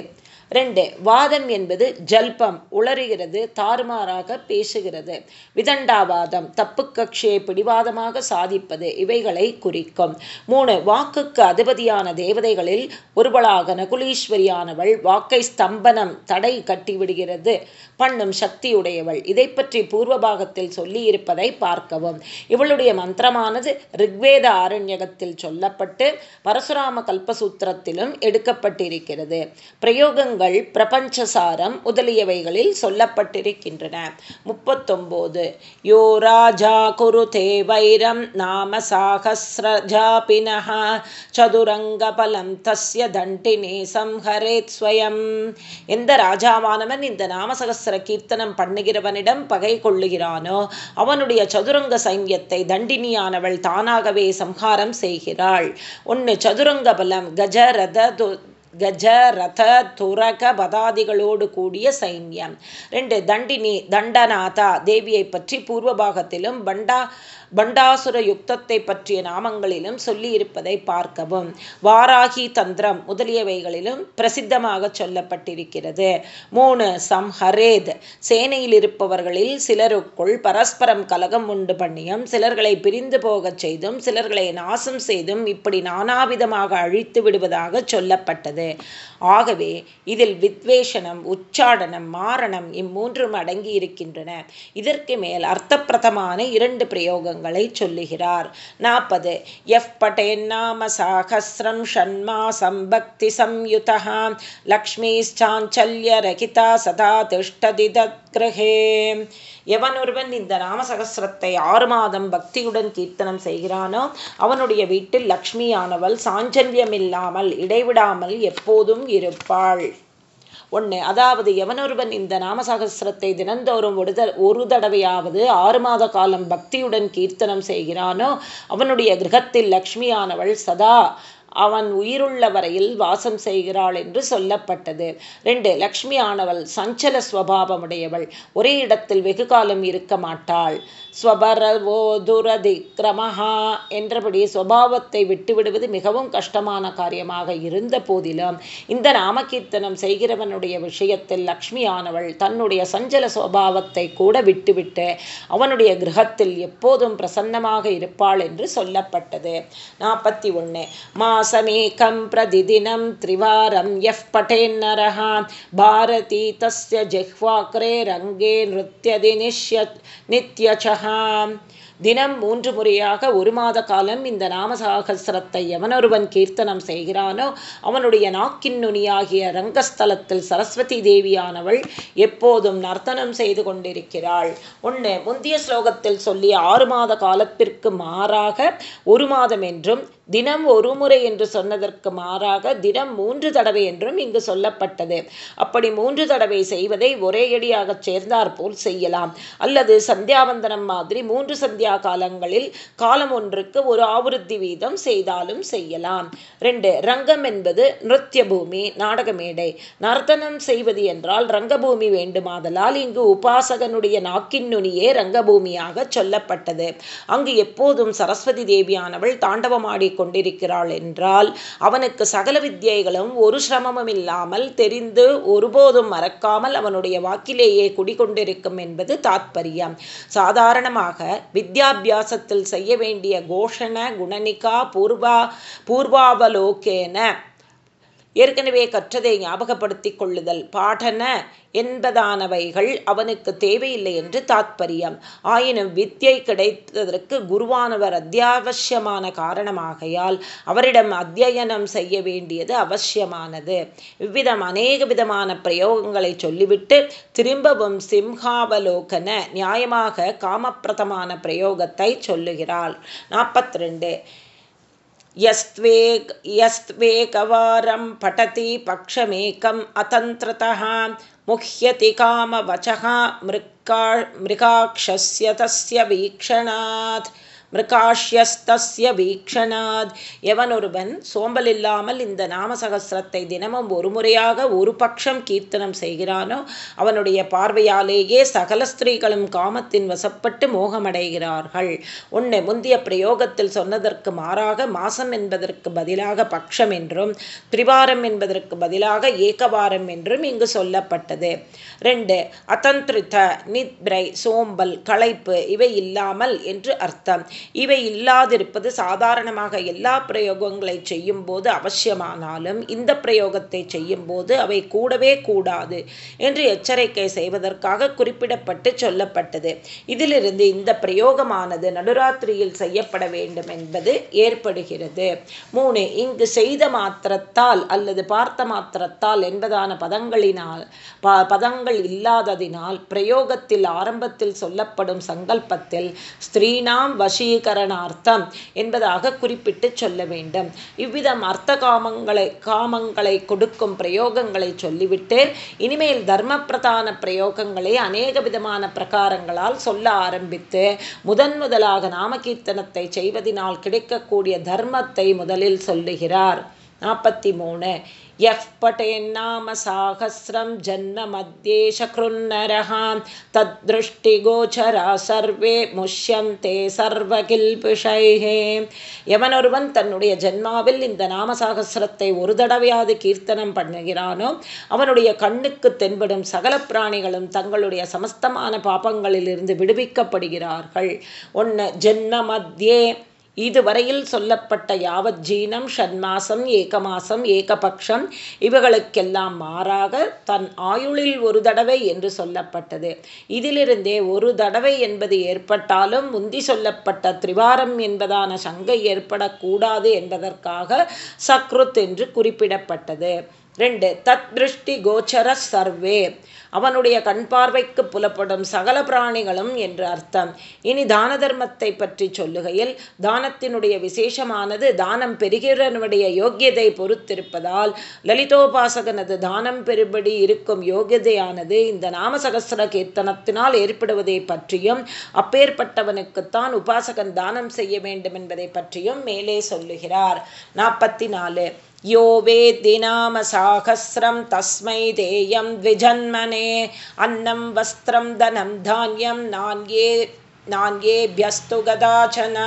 ரெண்டு வாதம் என்பது ஜல்பம் உளறுகிறது தாறுமாறாக பேசுகிறது. விதண்டாவாதம் தப்பு கட்சியை பிடிவாதமாக சாதிப்பது இவைகளை குறிக்கும். மூணு வாக்குக்கு அதிபதியான தேவதைகளில் ஒருவளாக நகுலீஸ்வரியானவள் வாக்கை ஸ்தம்பனம் தடை கட்டிவிடுகிறது. பண்ணும் சக்தியுடையவள் இதை பற்றி பூர்வ பாகத்தில் சொல்லியிருப்பதை பார்க்கவும். இவளுடைய மந்திரமானது ரிக்வேத ஆரண்யகத்தில் சொல்லப்பட்டு பரசுராம கல்பசூத்திரத்திலும் எடுக்கப்பட்டிருக்கிறது. பிரயோகங்கள் தத்துவங்கள் பிரபஞ்சசாரம் முதலியவைகளில் சொல்லப்பட்டிருக்கின்றன. முப்பத்தொம்போது. யோ ராஜா குருதே வைரம் நாம சாகசிரஜாபினः சதுரங்க பலம் தஸ்ய தண்டினே சம்ஹரேத் ஸ்வயம். எந்த ராஜாவானவன் இந்த நாமசகசிர கீர்த்தனம் பண்ணுகிறவனிடம் பகை கொள்ளுகிறானோ அவனுடைய சதுரங்க சைன்யத்தை தண்டினியானவள் தானாகவே சம்ஹாரம் செய்கிறாள். ஒன்று சதுரங்க பலம் கஜ ரத கஜ ரத துரக பதாதிகளோடு கூடிய சைன்யம். ரெண்டு தண்டினி தண்டநாதா தேவியை பற்றி பூர்வ பாகத்திலும் பண்டா பண்டாசுர யுக்தத்தை பற்றிய நாமங்களிலும் சொல்லியிருப்பதை பார்க்கவும். வாராகி தந்திரம் முதலியவைகளிலும் பிரசித்தமாக சொல்லப்பட்டிருக்கிறது. மூணு சம்ஹரேத் சேனையில் இருப்பவர்களில் சிலருக்குள் பரஸ்பரம் கலகம் உண்டு பண்ணியும் சிலர்களை பிரிந்து போகச் செய்தும் சிலர்களை நாசம் செய்தும் இப்படி நானாவிதமாக அழித்து விடுவதாக சொல்லப்பட்டது. ஆகவே இதில் வித்வேஷனம் உச்சாடனம் மாரணம் இம்மூன்றும் அடங்கி இருக்கின்றன இதற்கு மேல் அர்த்தப்பிரதமான இரண்டு பிரயோகங்கள் ஸ்லோகங்களை சொல்லுகிறார். நாற்பது. எஃப் பட்டேன்னாம சாகசிரம் ஷண்மா பக்தி சம்யுதா லக்ஷ்மீச்சாஞ்சல்ய ரகிதா சதா திஷ்டதி தத்கிரகே எவனொருவன் இந்த நாமசகசிரத்தை ஆறு மாதம் பக்தியுடன் கீர்த்தனம் செய்கிறானோ அவனுடைய வீட்டில் லக்ஷ்மியானவள் சாஞ்சல்யமில்லாமல் இடைவிடாமல் எப்போதும் இருப்பாள். ஒன்று அதாவது எவனொருவன் இந்த நாமசகசிரத்தை தினந்தோறும் ஒரு ஒரு தடவையாவது ஆறு மாத காலம் பக்தியுடன் கீர்த்தனம் செய்கிறானோ அவனுடைய கிரகத்தில் லக்ஷ்மியானவள் சதா. அவன் உயிருள்ள வரையில் வாசம் செய்கிறாள் என்று சொல்லப்பட்டது. ரெண்டு லக்ஷ்மி ஆனவள் சஞ்சல ஸ்வபாவமுடையவள். ஒரே இடத்தில் வெகு காலம் இருக்க மாட்டாள். ஸ்வபரவோதுரதிக்ரமஹா என்றபடி சுவாவத்தை விட்டுவிடுவது மிகவும் கஷ்டமான காரியமாக இருந்த போதிலும் இந்த நாமகீர்த்தனம் செய்கிறவனுடைய விஷயத்தில் லக்ஷ்மி ஆனவள் தன்னுடைய சஞ்சல சுவாவத்தை கூட விட்டுவிட்டு அவனுடைய கிரகத்தில் எப்போதும் பிரசன்னமாக இருப்பாள் என்று சொல்லப்பட்டது. நாற்பத்தி ஒன்று மா மாசமேகம் பிரதிதினம் திரிவாரம் எஃப் பட்டேன்னரஹ பாரதி தஸ்ய ஜெஹ்வாக்ரே ரங்கே நிருத்தியதி நிஷ்ய நித்யச்ச தினம் மூன்று முறையாக ஒரு மாத காலம் இந்த நாமசாகசிரத்தை எவனொருவன் கீர்த்தனம் செய்கிறானோ அவனுடைய நாக்கின் நுனியாகிய ரங்கஸ்தலத்தில் சரஸ்வதி தேவியானவள் எப்போதும் நர்த்தனம் செய்து கொண்டிருக்கிறாள். ஒன்று முந்திய ஸ்லோகத்தில் சொல்லி ஆறு மாத காலத்திற்கு மாறாக ஒரு மாதம் என்றும் தினம் ஒரு முறை என்று சொன்னதற்கு மாறாக தினம் மூன்று தடவை என்றும் இங்கு சொல்லப்பட்டது. அப்படி மூன்று தடவை செய்வதை ஒரே அடியாக சேர்ந்தார் போல் செய்யலாம். அல்லது சந்தியாவந்தனம் மாதிரி மூன்று சந்தியா காலங்களில் காலம் ஒன்றுக்கு ஒரு ஆவருத்தி வீதம் செய்தாலும் செய்யலாம். ரெண்டு ரங்கம் என்பது நிருத்திய பூமி நாடக மேடை நர்த்தனம் செய்வது என்றால் ரங்கபூமி வேண்டுமாதலால் இங்கு உபாசகனுடைய நாக்கின் நுனியே ரங்கபூமியாக சொல்லப்பட்டது. அங்கு எப்போதும் சரஸ்வதி தேவியானவள் தாண்டவமாடி கொண்டிருக்கிறாள் என்றால் அவனுக்கு சகல வித்தியைகளும் ஒரு சிரமமும் இல்லாமல் தெரிந்து ஒருபோதும் மறக்காமல் அவனுடைய வாக்கிலேயே குடிகொண்டிருக்கும் என்பது தாத்பரியம். சாதாரணமாக வித்யாபியாசத்தில் செய்ய வேண்டிய கோஷண குணனிகா பூர்வா பூர்வாவலோகேன ஏற்கனவே கற்றதை ஞாபகப்படுத்திக் கொள்ளுதல். பாடன என்பதானவைகள் அவனுக்கு தேவையில்லை என்று தாத்பரியம். ஆயினும் வித்தியை கிடைத்ததற்கு குருவானவர் அத்தியாவசியமான காரணமாகையால் அவரிடம் அத்தியனம் செய்ய வேண்டியது அவசியமானது. இவ்விதம் அநேக விதமான பிரயோகங்களை சொல்லிவிட்டு திரும்பவும் சிம்ஹாவலோகன நியாயமாக காமப்பிரதமான பிரயோகத்தை சொல்லுகிறாள். நாற்பத்தி ரெண்டு यस्त्वेक यस्त्वेकवारं पठति पक्षमेकम् अतन्त्रतः मुह्यति कामवचः मृक्का मृगाक्षस्य तस्य वीक्षणात् மிருகாஷ்யஸ்தஸ்ய வீக்ஷணாத் எவனொருவன் சோம்பல் இல்லாமல் இந்த நாமசகசிரத்தை தினமும் ஒரு முறையாக ஒரு பட்சம் கீர்த்தனம் செய்கிறானோ அவனுடைய பார்வையாலேயே சகல ஸ்திரீகளும் காமத்தின் வசப்பட்டு மோகமடைகிறார்கள். ஒன்று முந்திய பிரயோகத்தில் சொன்னதற்கு மாறாக மாசம் என்பதற்கு பதிலாக பட்சம் என்றும் திரிவாரம் என்பதற்கு பதிலாக ஏகவாரம் என்றும் இங்கு சொல்லப்பட்டது. ரெண்டு அதந்திரித்த நித்ரை சோம்பல் களைப்பு இவை இல்லாமல் என்று அர்த்தம். இவை இல்லாதிருப்பது சாதாரணமாக எல்லா பிரயோகங்களை செய்யும் போது அவசியமானாலும் இந்த பிரயோகத்தை செய்யும் போது அவை கூடவே கூடாது என்று எச்சரிக்கை செய்வதற்காக குறிப்பிடப்பட்டு சொல்லப்பட்டது. இதிலிருந்து இந்த பிரயோகமானது நடுராத்திரியில் செய்யப்பட வேண்டும் என்பது ஏற்படுகிறது. மூணு இங்கு செய்த மாத்திரத்தால் அல்லது பார்த்த மாத்திரத்தால் என்பதான பதங்களினால் பதங்கள் இல்லாததினால் பிரயோகத்தில் ஆரம்பத்தில் சொல்லப்படும் சங்கல்பத்தில் ஸ்திரீனாம் வசி வசீகரணார்த்தம் என்பதாக குறிப்பிட்டு சொல்ல வேண்டும். இவ்விதம் அர்த்த காமங்களை காமங்களை கொடுக்கும் பிரயோகங்களை சொல்லிவிட்டு இனிமேல் தர்ம பிரதான பிரயோகங்களை அநேக விதமான பிரகாரங்களால் சொல்ல ஆரம்பித்து முதன் முதலாக நாமகீர்த்தனத்தை செய்வதனால் கிடைக்கக்கூடிய தர்மத்தை முதலில் சொல்லுகிறார். நாற்பத்தி மூணு यः पटेन्नाम साहस्रं जन्ममध्ये शकृन्नरः தத்ருஷ்டிகோச்சரா சர்வே முஷ்யந்தே சர்வகில்பிஷைஹே எவனொருவன் தன்னுடைய ஜென்மாவில் இந்த நாமசாகசிரத்தை ஒரு தடவையாவது கீர்த்தனம் பண்ணுகிறானோ அவனுடைய கண்ணுக்கு தென்படும் சகல பிராணிகளும் தங்களுடைய சமஸ்தமான பாப்பங்களிலிருந்து விடுவிக்கப்படுகிறார்கள் ஒன்று ஜென்ம மத்தியே இதுவரையில் சொல்லப்பட்ட யாவத் ஜீனம் ஷண்மாசம் ஏகமாசம் ஏகபக்ஷம் இவைகளுக்கெல்லாம் மாறாக தன் ஆயுளில் ஒரு தடவை என்று சொல்லப்பட்டது. இதிலிருந்தே ஒரு தடவை என்பது ஏற்பட்டாலும் முந்தி சொல்லப்பட்ட திரிவாரம் என்பதான சங்கை ஏற்படக்கூடாது என்பதற்காக சக்ருத் என்று குறிப்பிடப்பட்டது. ரெண்டு தத் திருஷ்டி கோச்சர சர்வே. அவனுடைய கண் பார்வைக்கு புலப்படும் சகல பிராணிகளும் என்று அர்த்தம். இனி தான தர்மத்தை பற்றி சொல்லுகையில் தானத்தினுடைய விசேஷமானது தானம் பெறுகிறவனுடைய யோக்கியதை பொறுத்திருப்பதால் லலிதோபாசகனது தானம் பெறுபடி இருக்கும் யோகியதையானது இந்த நாமசகசர கீர்த்தனத்தினால் ஏற்படுவதை பற்றியும் அப்பேற்பட்டவனுக்குத்தான் உபாசகன் தானம் செய்ய வேண்டும் என்பதை பற்றியும் மேலே சொல்லுகிறார். நாற்பத்தி நாலு यो वेद्दि नाम साहस्रं तस्मै देयं द्विजन्मने अन्नं वस्त्रं धनं धान्यं नान्ये நான்கேபியஸ்து கதாச்சன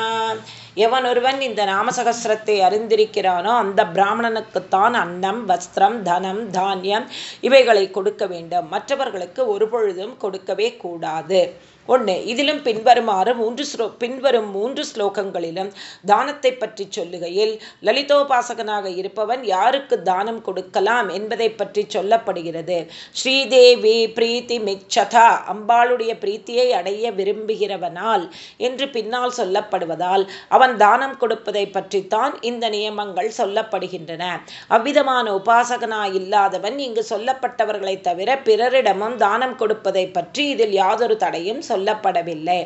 எவனொருவன் இந்த நாமசகசிரத்தை அறிந்திருக்கிறானோ அந்த பிராமணனுக்குத்தான் அன்னம் வஸ்திரம் தனம் தானியம் இவைகளை கொடுக்க வேண்டும் மற்றவர்களுக்கு ஒரு பொழுதும் கொடுக்கவே கூடாது ஒன்று இதிலும் பின்வருமாறு மூன்று ஸ்லோ பின்வரும் மூன்று ஸ்லோகங்களிலும் தானத்தை பற்றி சொல்லுகையில் லலிதோபாசகனாக இருப்பவன் யாருக்கு தானம் கொடுக்கலாம் என்பதை பற்றி சொல்லப்படுகிறது. ஸ்ரீதேவி பிரீத்தி மிச்சதா அம்பாளுடைய பிரீத்தியை அடைய விரும்புகிறவனால் என்று பின்னால் சொல்லப்படுவதால் அவன் தானம் கொடுப்பதை பற்றித்தான் இந்த நியமங்கள் சொல்லப்படுகின்றன. அவ்விதமான உபாசகனா இல்லாதவன் இங்கு சொல்லப்பட்டவர்களை தவிர பிறரிடமும் தானம் கொடுப்பதை பற்றி இதில் யாதொரு தடையும் சொல்லப்படவில்லை.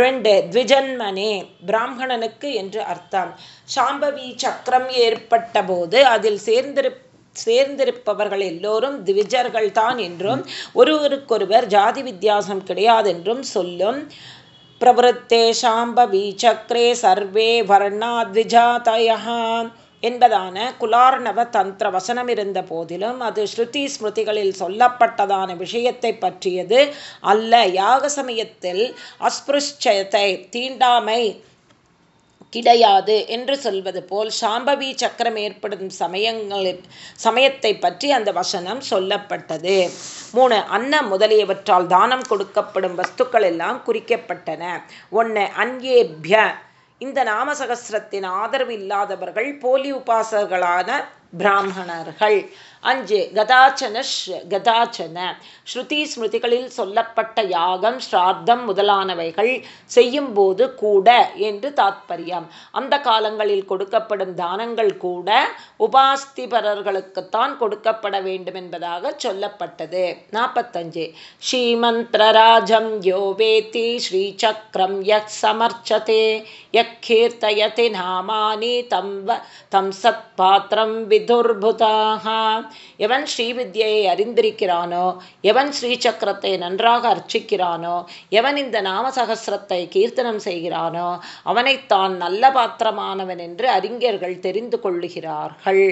ரெண்டு த்விஜன்மனே பிராமணனுக்கு என்று அர்த்தம். சாம்பவி சக்கரம் ஏற்பட்ட போது அதில் சேர்ந்திரு சேர்ந்திருப்பவர்கள் எல்லோரும் திவிஜர்கள் தான் என்றும் ஒருவருக்கொருவர் ஜாதி வித்தியாசம் கிடையாதென்றும் சொல்லும். பிரவருத்தே சாம்பவி சக்கரே சர்வே வர்ணாத்விஜாதயா என்பதான குலார்ணவ தந்திர வசனம் இருந்த போதிலும் அது ஸ்ருதி ஸ்மிருதிகளில் சொல்லப்பட்டதான விஷயத்தை பற்றியது அல்ல. யாக சமயத்தில் அஸ்பிருஷ்சயத்தை தீண்டாமை கிடையாது என்று சொல்வது போல் சாம்பவி சக்கரம் ஏற்படும் சமயங்களில் சமயத்தை பற்றி அந்த வசனம் சொல்லப்பட்டது. மூணு அன்ன முதலியவற்றால் தானம் கொடுக்கப்படும் வஸ்துக்கள் எல்லாம் குறிக்கப்பட்டன. ஒன்று அன்யேபிய இந்த நாமசகசிரத்தின் ஆதரவு இல்லாதவர்கள் போலி உபாசகர்களான பிராமணர்கள். அஞ்சு கதாச்சன கதாச்சன. ஸ்ருதி ஸ்மிருதிகளில் சொல்லப்பட்ட யாகம் ஸ்ராத்தம் முதலானவைகள் செய்யும் போது கூட என்று தாத்பரியம். அந்த காலங்களில் கொடுக்கப்படும் தானங்கள் கூட உபாஸ்திபரர்களுக்குத்தான் கொடுக்கப்பட வேண்டும் என்பதாக சொல்லப்பட்டது. நாற்பத்தஞ்சு ஸ்ரீமந்திரராஜம் யோவேதி ஸ்ரீசக்கரம் யக் சமர்ச்சதே யக் கீர்த்தயதி நாமானி தம் தம் சத் பாத்திரம் விதுர்புதாக எவன் ஸ்ரீவித்யை அறிந்திருக்கிறானோ எவன் ஸ்ரீசக்கரத்தை நன்றாக அர்ச்சிக்கிறானோ எவன் இந்த நாமசகசிரத்தை கீர்த்தனம் செய்கிறானோ அவனைத்தான் நல்ல பாத்திரமானவன் என்று அறிஞர்கள் தெரிந்து கொள்ளுகிறார்கள்.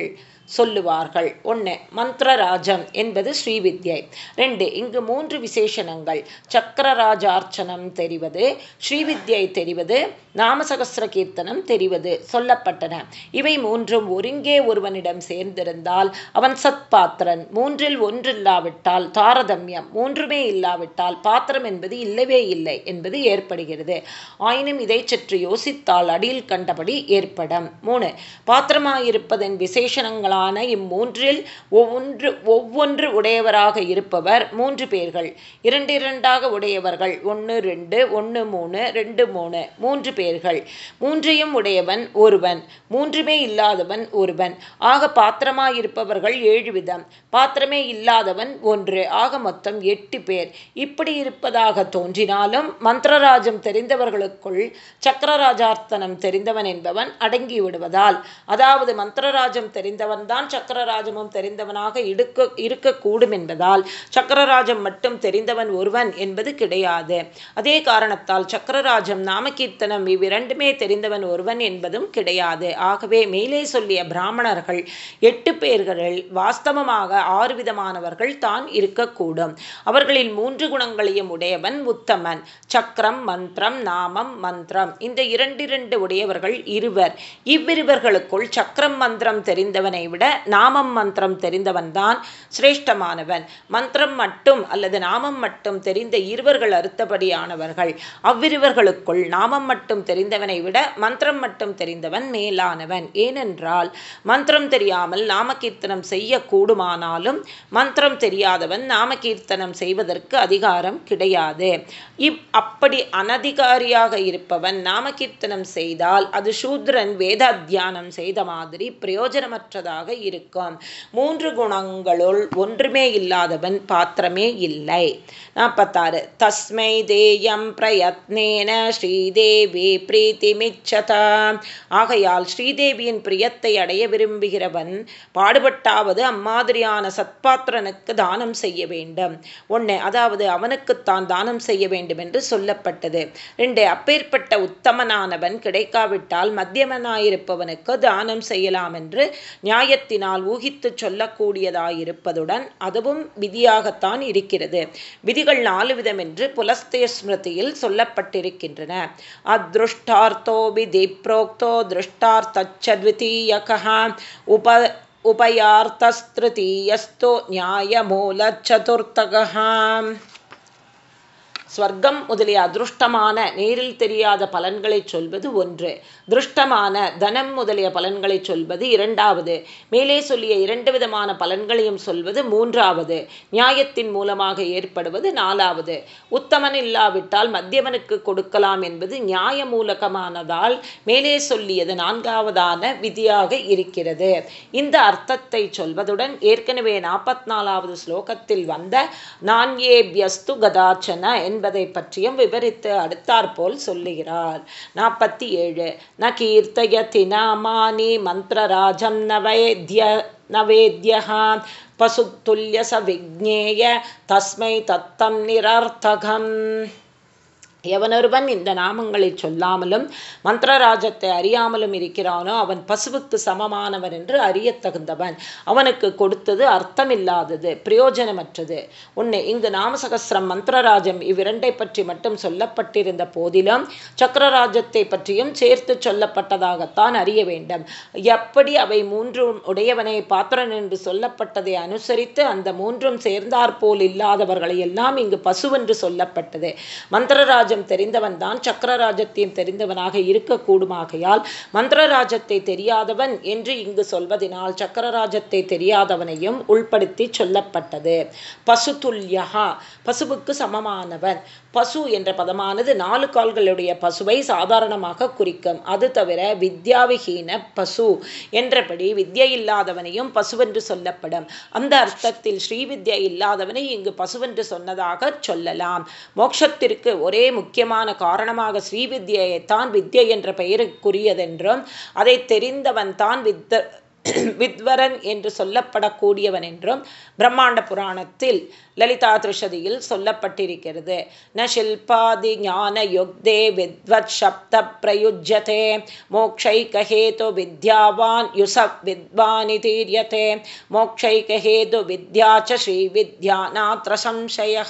சொல்லுவார்கள். ஒன்று மந்திரராஜம் என்பது ஸ்ரீவித்யை. ரெண்டு இங்கு மூன்று விசேஷணங்கள் சக்கரராஜார்ச்சனம் தெரிவது ஸ்ரீவித்யை தெரிவது நாமசகசிர கீர்த்தனம் தெரிவது சொல்லப்பட்டன. இவை மூன்றும் ஒருங்கே ஒருவனிடம் சேர்ந்திருந்தால் அவன் சத் பாத்திரன் மூன்றில் ஒன்றில்லாவிட்டால் தாரதமியம். மூன்றுமே இல்லாவிட்டால் பாத்திரம் என்பது இல்லவே இல்லை என்பது ஏற்படுகிறது. ஆயினும் இதை சற்று யோசித்தால் அடியில் கண்டபடி ஏற்படும். மூணு பாத்திரமாயிருப்பதன் விசேஷணங்களான இம்மூன்றில் ஒவ்வொன்று ஒவ்வொன்று உடையவராக இருப்பவர் மூன்று பேர்கள். இரண்டு இரண்டாக உடையவர்கள் ஒன்று ரெண்டு ஒன்று மூணு ரெண்டு மூணு மூன்று பேர்கள். மூன்றையும் உடையவன் ஒருவன் மூன்றுமே இல்லாதவன் ஒருவன். ஆக பாத்திரமாயிருப்பவர்கள் ஏழு விதம். பாத்திரமே இல்லாதவன் ஒன்று ஆக மொத்தம் எட்டு பேர். இப்படி இருப்பதாக தோன்றினாலும் மந்திரராஜம் தெரிந்தவர்களுக்குள் சக்கரராஜார்த்தனம் தெரிந்தவன் என்பவன் அடங்கி விடுவதால் அதாவது மந்திரராஜம் தெரிந்தவன் தான் சக்கரராஜமும் தெரிந்தவனாக இருக்க இருக்கக்கூடும் என்பதால் சக்கரராஜம் மட்டும் தெரிந்தவன் ஒருவன் என்பது கிடையாது. அதே காரணத்தால் சக்கரராஜம் நாமகீர்த்தனம் இவ்விரண்டுமே தெரிந்தவன் ஒருவன் என்பதும் கிடையாது. ஆகவே மேலே சொல்லிய பிராமணர்கள் எட்டு பேர்களில் வாஸ்தவமாக ஆறு விதமானவர்கள் தான் இருக்கக்கூடும். அவர்களில் மூன்று குணங்களையும் உடையவன் உத்தமன். சக்கரம் மந்திரம் நாமம் மந்திரம். இந்த இரண்டிரண்டு உடையவர்கள் இருவர். இவ்விருவர்களுக்குள் சக்கரம் மந்திரம் தெரிந்தவனை விட நாமம் மந்திரம் தெரிந்தவன் தான் சிரேஷ்டமானவன். மந்திரம் மட்டும் அல்லது நாமம் மட்டும் தெரிந்த இருவர்கள் அறுத்தபடியானவர்கள். அவ்விருவர்களுக்குள் நாமம் மட்டும் தெரிந்தவனை விட மந்திரம் மட்டும் தெரிந்தவன் மேலானவன். ஏனென்றால் மந்திரம் தெரியாமல் நாமகீர்த்தனம் செய்யக்கூடுமானாலும் மந்திரம் தெரியாதவன் நாமகீர்த்தனம் செய்வதற்கு அதிகாரம் கிடையாது. இப் அப்படி அனதிகாரியாக இருப்பவன் நாமகீர்த்தனம் செய்தால் அது சூத்ரன் வேதாத்தியானம் செய்த மாதிரி பிரயோஜனமற்றதாக இருக்கும். மூன்று குணங்களுள் ஒன்றுமே இல்லாதவன் பாத்திரமே இல்லை. நாற்பத்தாறு. தஸ்மை தேயம் பிரயத்னேன ஸ்ரீதேவி பிரீத்திமிச்சதா. ஆகையால் ஸ்ரீதேவியின் பிரியத்தை அடைய விரும்புகிறவன் பாடுபட்டாவது அம்மாதிரியான சத்பாத்திரனுக்கு தானம் செய்ய வேண்டும். ஒன்று அதாவது அவனுக்குத்தான் தானம் செய்ய வேண்டும் என்று சொல்லப்பட்டது. ரெண்டு அப்பேற்பட்ட உத்தமனானவன் கிடைக்காவிட்டால் மத்தியமனாயிருப்பவனுக்கு தானம் செய்யலாம் என்று நியாயத்தினால் ஊகித்து சொல்லக்கூடியதாயிருப்பதுடன் அதுவும் விதியாகத்தான் இருக்கிறது. விதிகள் நாலு விதம் என்று புலஸ்தய ஸ்மிருதியில் சொல்லப்பட்டிருக்கின்றன. அத்ருஷ்டார்த்தோ விதி புரோக்தோ திருஷ்டார்த்தத்விதீயக உப உபயார்த்தஸ்திருதீயஸ்தோ நியாயமூலச்சதுர்த்தகாம் ஸ்வர்க்கம் முதலிய அதிருஷ்டமான நேரில் தெரியாத பலன்களை சொல்வது ஒன்று. திருஷ்டமான தனம் முதலிய பலன்களை சொல்வது இரண்டாவது. மேலே சொல்லிய இரண்டு விதமான பலன்களையும் சொல்வது மூன்றாவது. நியாயத்தின் மூலமாக ஏற்படுவது நாலாவது. உத்தமன் இல்லாவிட்டால் மத்தியவனுக்கு கொடுக்கலாம் என்பது நியாய மூலகமானதால் மேலே சொல்லியது நான்காவதான விதியாக இருக்கிறது. இந்த அர்த்தத்தை சொல்வதுடன் ஏற்கனவே நாற்பத்தி நாலாவது ஸ்லோகத்தில் வந்த நான்யேபியஸ்து கதாச்சன என்பதை பற்றியும் விவரித்து அடுத்தாற்போல் சொல்லுகிறார். நாற்பத்தி ஏழு ந கீர்த்தயதி நாமானி மந்திரராஜம் நவேத்ய நவேத்யா பசுத்துல்யச ச தஸ்மை தத்தம் நிரர்த்தகம். எவனொருவன் இந்த நாமங்களை சொல்லாமலும் மந்திரராஜத்தை அறியாமலும் இருக்கிறானோ அவன் பசுவுக்கு சமமானவன் என்று அறிய தகுந்தவன். அவனுக்கு கொடுத்தது அர்த்தமில்லாதது பிரயோஜனமற்றது. ஒன்று இங்கு நாமசகசிரம் மந்திரராஜம் இவ்விரண்டை பற்றி மட்டும் சொல்லப்பட்டிருந்த போதிலும் சக்கரராஜத்தை பற்றியும் சேர்த்து சொல்லப்பட்டதாகத்தான் அறிய வேண்டும். எப்படி அவை மூன்றும் உடையவனை பாத்திரன் என்று சொல்லப்பட்டதை அனுசரித்து அந்த மூன்றும் சேர்ந்தாற்போல் இல்லாதவர்களை எல்லாம் இங்கு பசுவென்று சொல்லப்பட்டது. மந்திரராஜ ராஜம் தெரிந்தவன்தான் சக்கரராஜத்தையும் தெரிந்தவனாக இருக்கக்கூடுமாகையால் மந்திரராஜத்தை தெரியாதவன் என்று இங்கு சொல்வதனால் சக்கரராஜத்தை தெரியாதவனையும் உள்படுத்தி சொல்லப்பட்டது. பசு துல்யகா பசுவுக்கு சமமானவன். பசு என்ற பதமானது நாலு கால்களுடைய பசுவை சாதாரணமாக குறிக்கும். அது தவிர வித்யாவிஹீன பசு என்றபடி வித்யை இல்லாதவனையும் பசுவென்று சொல்லப்படும். அந்த அர்த்தத்தில் ஸ்ரீவித்யா இல்லாதவனை இங்கு பசுவென்று சொன்னதாக சொல்லலாம். மோட்சத்திற்கு ஒரே முக்கியமான காரணமாக ஸ்ரீவித்யைத்தான் வித்யை என்ற பெயருக்குரியதென்றும் அதை தெரிந்தவன் தான் வித்த வித்வரன் என்று சொல்லப்படக்கூடியவன் என்றும் பிரம்மாண்ட புராணத்தில் லலிதா திருஷதியில் சொல்லப்பட்டிருக்கிறது. ந ஷில்பாதி ஞான யுக்தே வித்வத் சப்த பிரயுஜ்யதே. மோக்ஷைகஹேது வித்யாவான் யுச வித்வானி தீரியதே. மோக்ஷைகஹேது வித்யா ச ஸ்ரீ வித்யா நாத்திர சம்சய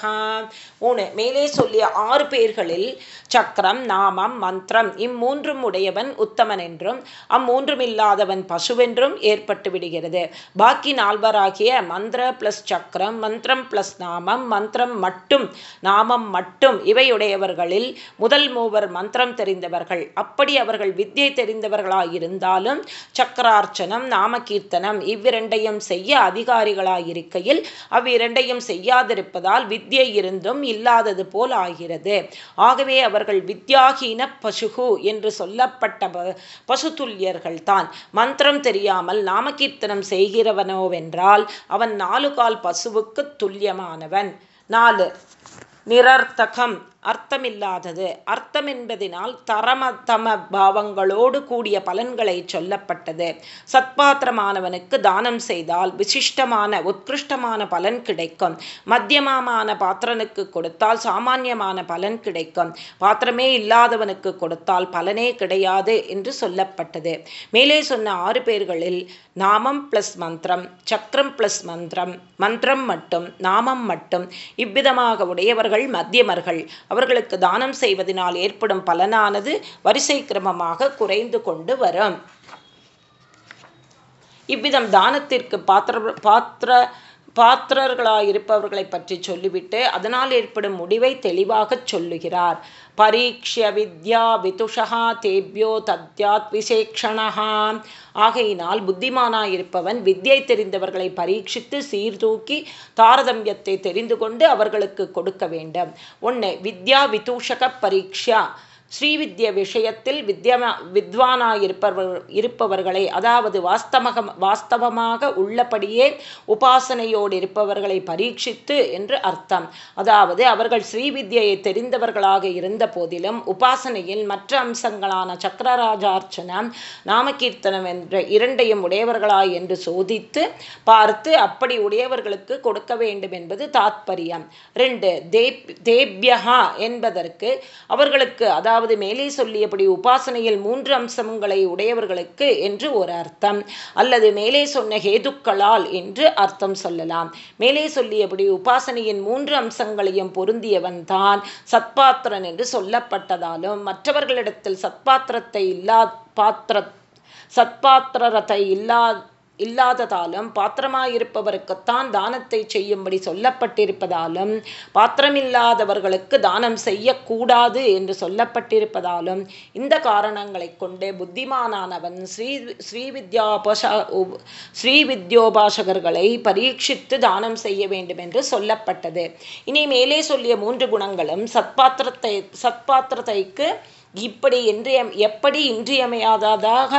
மூணு மேலே சொல்லிய ஆறு பேர்களில் சக்கரம் நாமம் மந்திரம் இம்மூன்றும் உடையவன் உத்தமன் என்றும் அம்மூன்றும் இல்லாதவன் பசுவென்றும் ஏற்பட்டு விடுகிறது. பாக்கி நால்வராகிய மந்திர பிளஸ் சக்கரம் மந்திரம் பிளஸ் நாமம் மந்திரம் மட்டும் நாமம் மட்டும் இவையுடையவர்களில் முதல் மூவர் மந்திரம் தெரிந்தவர்கள். அப்படி அவர்கள் வித்தியை தெரிந்தவர்களாயிருந்தாலும் சக்கரார்ச்சனம் நாமகீர்த்தனம் இவ்விரண்டையும் செய்ய அதிகாரிகளாயிருக்கையில் அவ்விரண்டையும் செய்யாதிருப்பதால் வித்தியை இருந்தும் இல்லாதது போல் ஆகிறது. ஆகவே அவர்கள் வித்யாகீன பசுகு என்று சொல்லப்பட்ட பசுத்துல்யர்கள் தான் மந்திரம் தெரியாமல் நாமகீர்த்தனம் செய்கிறவனோவென்றால் அவன் நாலு கால் பசுவுக்கு துல்லியமானவன். நாலு நிரர்த்தகம். அர்த்தமில்லாதது. அர்த்தம் என்பதினால் தரமத்தம பாவங்களோடு கூடிய பலன்களை சொல்லப்பட்டது. சத்பாத்திரமானவனுக்கு தானம் செய்தால் விசிஷ்டமான உத்கிருஷ்டமான பலன் கிடைக்கும். மத்தியமமான பாத்திரனுக்கு கொடுத்தால் சாமானியமான பலன் கிடைக்கும். பாத்திரமே இல்லாதவனுக்கு கொடுத்தால் பலனே கிடையாது என்று சொல்லப்பட்டது. மேலே சொன்ன ஆறு பேர்களில் நாமம் பிளஸ் மந்திரம் சக்கரம் பிளஸ் மந்திரம் மந்திரம் மட்டும் நாமம் மட்டும் இவ்விதமாக உடையவர்கள் மத்தியமர்கள். அவர்களுக்கு தானம் செய்வதனால் ஏற்படும் பலனானது வரிசை கிரமமாக குறைந்து கொண்டு வரும். இவ்விதம் தானத்திற்கு பாத்திர பாத்திர பாத்திரர்களாயிருப்பவர்களை பற்றி சொல்லிவிட்டு அதனால் ஏற்படும் முடிவை தெளிவாக சொல்லுகிறார். பரீட்சிய வித்யா விதுஷா தேபியோ தத்யாத் விசேக்ஷணஹா. ஆகையினால் புத்திமானாயிருப்பவன் வித்யை தெரிந்தவர்களை பரீட்சித்து சீர்தூக்கி தாரதமியத்தை தெரிந்து கொண்டு அவர்களுக்கு கொடுக்க வேண்டும். ஒன்று வித்யா விதூஷக பரீட்சா ஸ்ரீவித்ய விஷயத்தில் வித்யமா வித்வானாயிருப்பவர் இருப்பவர்களை அதாவது வாஸ்தமக வாஸ்தவமாக உள்ளபடியே உபாசனையோடு இருப்பவர்களை பரீட்சித்து என்று அர்த்தம். அதாவது அவர்கள் ஸ்ரீவித்யை தெரிந்தவர்களாக இருந்த போதிலும் உபாசனையில் மற்ற அம்சங்களான சக்கரராஜார்ச்சனம் நாமகீர்த்தனம் என்ற இரண்டையும் உடையவர்களா என்று சோதித்து பார்த்து அப்படி உடையவர்களுக்கு கொடுக்க வேண்டும் என்பது தாத்பரியம். ரெண்டு தேப் தேப்யகா என்பதற்கு அவர்களுக்கு அதாவது அதாவது மேலே சொல்லியபடி உபாசனையில் மூன்று அம்சங்களை உடையவர்களுக்கு என்று ஒரு அர்த்தம். அல்லது மேலே சொன்ன ஹேதுக்களால் என்று அர்த்தம் சொல்லலாம். மேலே சொல்லியபடி உபாசனையின் மூன்று அம்சங்களையும் பொருந்தியவன் தான் சத்பாத்திரன் என்று சொல்லப்பட்டதாலும் மற்றவர்களிடத்தில் சத்பாத்திரத்தை இல்லா பாத்திர சத்பாத்திரத்தை இல்லா இல்லாததாலும் பாத்திரமாயிருப்பவருக்குத்தான் தானத்தை செய்யும்படி சொல்லப்பட்டிருப்பதாலும் பாத்திரமில்லாதவர்களுக்கு தானம் செய்யக்கூடாது என்று சொல்லப்பட்டிருப்பதாலும் இந்த காரணங்களை கொண்டு புத்திமானானவன் ஸ்ரீ ஸ்ரீவித்யாபசா ஸ்ரீவித்யோபாசகர்களை பரீட்சித்து தானம் செய்ய வேண்டும் என்று சொல்லப்பட்டது. இனி மேலே சொல்லிய மூன்று குணங்களும் சத்பாத்திரத்தை சத்பாத்திரத்தைக்கு இப்படி இன்றிய எப்படி இன்றியமையாததாக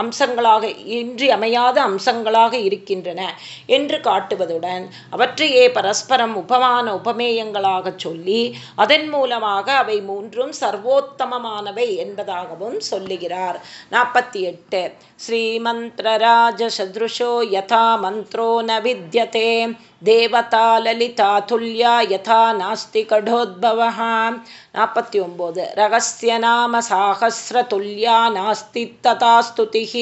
அம்சங்களாக இன்றி அமையாத அம்சங்களாக இருக்கின்றன என்று காட்டுவதுடன் அவற்றையே பரஸ்பரம் உபமான உபமேயங்களாக சொல்லி அதன் மூலமாக அவை மூன்றும் சர்வோத்தமமானவை என்பதாகவும் சொல்லுகிறார். நாற்பத்தி எட்டு. श्रीमन्त्रराजसदृशो यथा मन्त्रो न विद्यते। देवता ललिता तुल्या यथा नास्ति कढोद्भवः नापत्ति ओम्बोद् रहस्यनामसाहस्रतुल्या नास्ति तथा स्तुतिः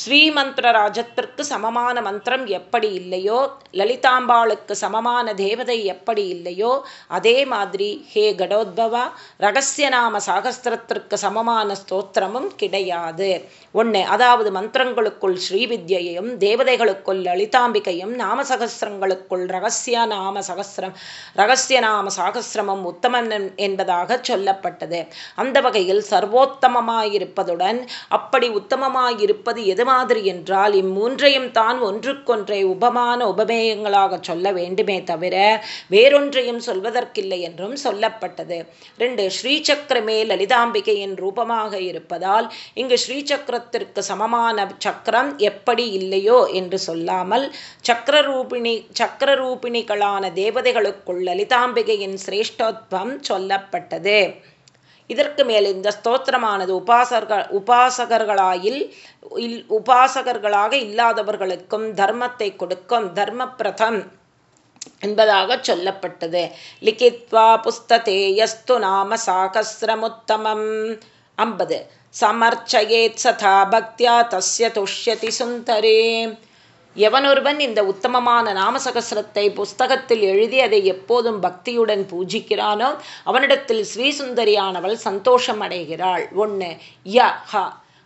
ஸ்ரீமந்திர ராஜத்திற்கு சமமான மந்திரம் எப்படி இல்லையோ லலிதாம்பாளுக்கு சமமான தேவதை எப்படி இல்லையோ அதே மாதிரி ஹே கடோத்பவா ரகசிய நாம சாகஸ்திரத்திற்கு சமமான ஸ்தோத்திரமும் கிடையாது. ஒன்று அதாவது மந்திரங்களுக்குள் ஸ்ரீவித்யையும் தேவதைகளுக்குள் லலிதாம்பிகையும் நாம சகசிரங்களுக்குள் ரகசிய நாம சகசிரம் ரகசிய நாம சாகசிரமும் உத்தமன் என்பதாக சொல்லப்பட்டது. அந்த வகையில் சர்வோத்தமமாயிருப்பதுடன் அப்படி உத்தமமாயிருப்பது எது மாதிரி என்றால் இம்மூன்றையும் தான் ஒன்றுக்கொன்றை உபமான உபமேயங்களாக சொல்ல வேண்டுமே தவிர வேறொன்றையும் சொல்வதற்கில்லை என்றும் சொல்லப்பட்டது. ரெண்டு ஸ்ரீசக்கரமே லலிதாம்பிகையின் ரூபமாக இருப்பதால் இங்கு ஸ்ரீசக்கரத்திற்கு சமமான சக்கரம் எப்படி இல்லையோ என்று சொல்லாமல் சக்கரரூபிணி சக்கரரூபிணிகளான தேவதைகளுக்குள் லலிதாம்பிகையின் சிரேஷ்டோத்வம் சொல்லப்பட்டது. இதற்கு மேல் இந்த ஸ்தோத்திரமானது உபாசகர்கள் உபாசகர்களாயில் இல் உபாசகர்களாக இல்லாதவர்களுக்கும் தர்மத்தை கொடுக்கும் தர்ம பிரதம் என்பதாக சொல்லப்பட்டது. லிகித்வா புஸ்ததேயஸ்து நாம சாகசிரமுத்தமம். ஐம்பது. சமர்ச்சயேத் சதா பக்தியா தஸ்ய துஷ்யதி சுந்தரே. எவனொருவன் இந்த உத்தமமான நாமசகசிரத்தை புஸ்தகத்தில் எழுதி அதை எப்போதும் பக்தியுடன் பூஜிக்கிறானோ அவனிடத்தில் ஸ்ரீசுந்தரியானவள் சந்தோஷம் அடைகிறாள் ஒன்று ய ஹ.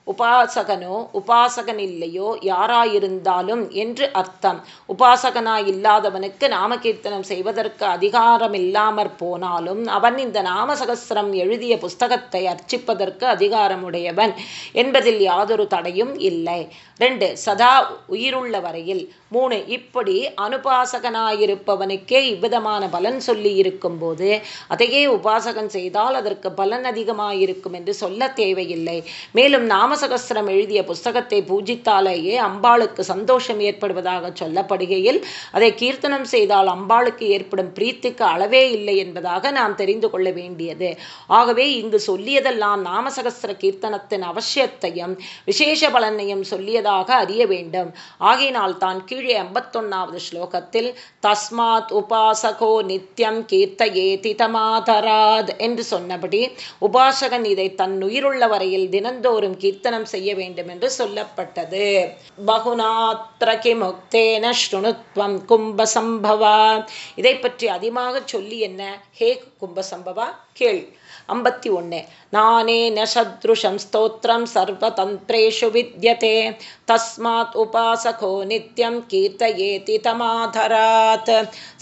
உபாசகனோ உபாசகன் இல்லையோ யாராயிருந்தாலும் என்று அர்த்தம். உபாசகனாய் இல்லாதவனுக்கு நாமகீர்த்தனம் செய்வதற்கு அதிகாரம் இல்லாமற் போனாலும் அவன் இந்த நாமசகசிரம் எழுதிய புஸ்தகத்தை அர்ச்சிப்பதற்கு அதிகாரமுடையவன் என்பதில் யாதொரு தடையும் இல்லை. ரெண்டு சதா உயிருள்ள வரையில். மூணு இப்படி அனுபாசகனாயிருப்பவனுக்கே இவ்விதமான பலன் சொல்லி இருக்கும்போது அதையே உபாசகன் செய்தால் அதற்கு பலன் அதிகமாயிருக்கும் என்று சொல்ல தேவையில்லை. மேலும் நாமசகஸ்திரம் எழுதிய புஸ்தகத்தை பூஜித்தாலேயே அம்பாளுக்கு சந்தோஷம் ஏற்படுவதாக சொல்லப்படுகையில் அதை கீர்த்தனம் செய்தால் அம்பாளுக்கு ஏற்படும் பிரீத்திக்கு அளவே இல்லை என்பதாக நாம் தெரிந்து கொள்ள வேண்டியது. ஆகவே இங்கு சொல்லியதெல்லாம் நாமசகசிர கீர்த்தனத்தின் அவசியத்தையும் விசேஷ பலனையும் சொல்லியதாக அறிய வேண்டும். ஆகையினால் தான் கீழே ஐம்பத்தொன்னாவது ஸ்லோகத்தில் தஸ்மாத் உபாசகோ நித்யம் கீர்த்தயேதி தமாதராத் என்று சொன்னபடி உபாசகன் இதை தன் உயிருள்ள வரையில் தினந்தோறும் கீர்த்தனம் செய்ய வேண்டும் என்று சொல்லப்பட்டது. பகுநாத்திர கிமுக்தேன ஸ்ருணுத்வம் கும்பசம்பவா. இதை பற்றி அதிகமாக சொல்லி என்ன? ஹே கும்பசம்பவா? கேள். ஐம்பத்தி ஒன்று நானே நசத்ருஷம் ஸ்தோத்திரம் சர்வதந்திரேஷு வித்யதே. தஸ்மாத் உபாசகோ நித்யம் கீர்த்தயேதி தமாதராத்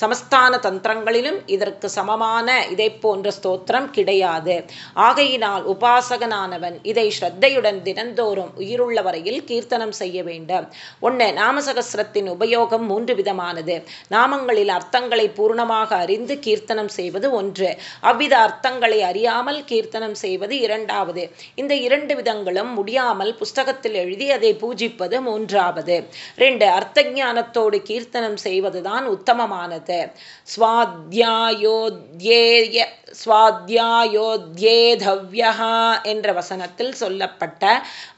சமஸ்தான தந்திரங்களிலும் இதற்கு சமமான இதை போன்ற ஸ்தோத்திரம் கிடையாது. ஆகையினால் உபாசகனானவன் இதை ஸ்ரத்தையுடன் தினந்தோறும் உயிருள்ள வரையில் கீர்த்தனம் செய்ய வேண்டும். ஒன்று நாமசகசிரத்தின் உபயோகம் மூன்று விதமானது. நாமங்களில் அர்த்தங்களை பூர்ணமாக அறிந்து கீர்த்தனம் செய்வது ஒன்று. அவ்வித அர்த்தங்களை அறியாமல் கீர்த்தனம் செய்வது இரண்டாவது. இந்த இரண்டு விதங்களும் முடியாமல் புஸ்தகத்தில் எழுதி அதை பூஜி பூஜிப்பது மூன்றாவது. ரெண்டு அர்த்த ஞானத்தோடு கீர்த்தனம் செய்வதுதான் உத்தமமானது. ஸ்வாத்யாயோத்யேய ஸ்வாத்யாயோத்யேதவ்யா என்ற வசனத்தில் சொல்லப்பட்ட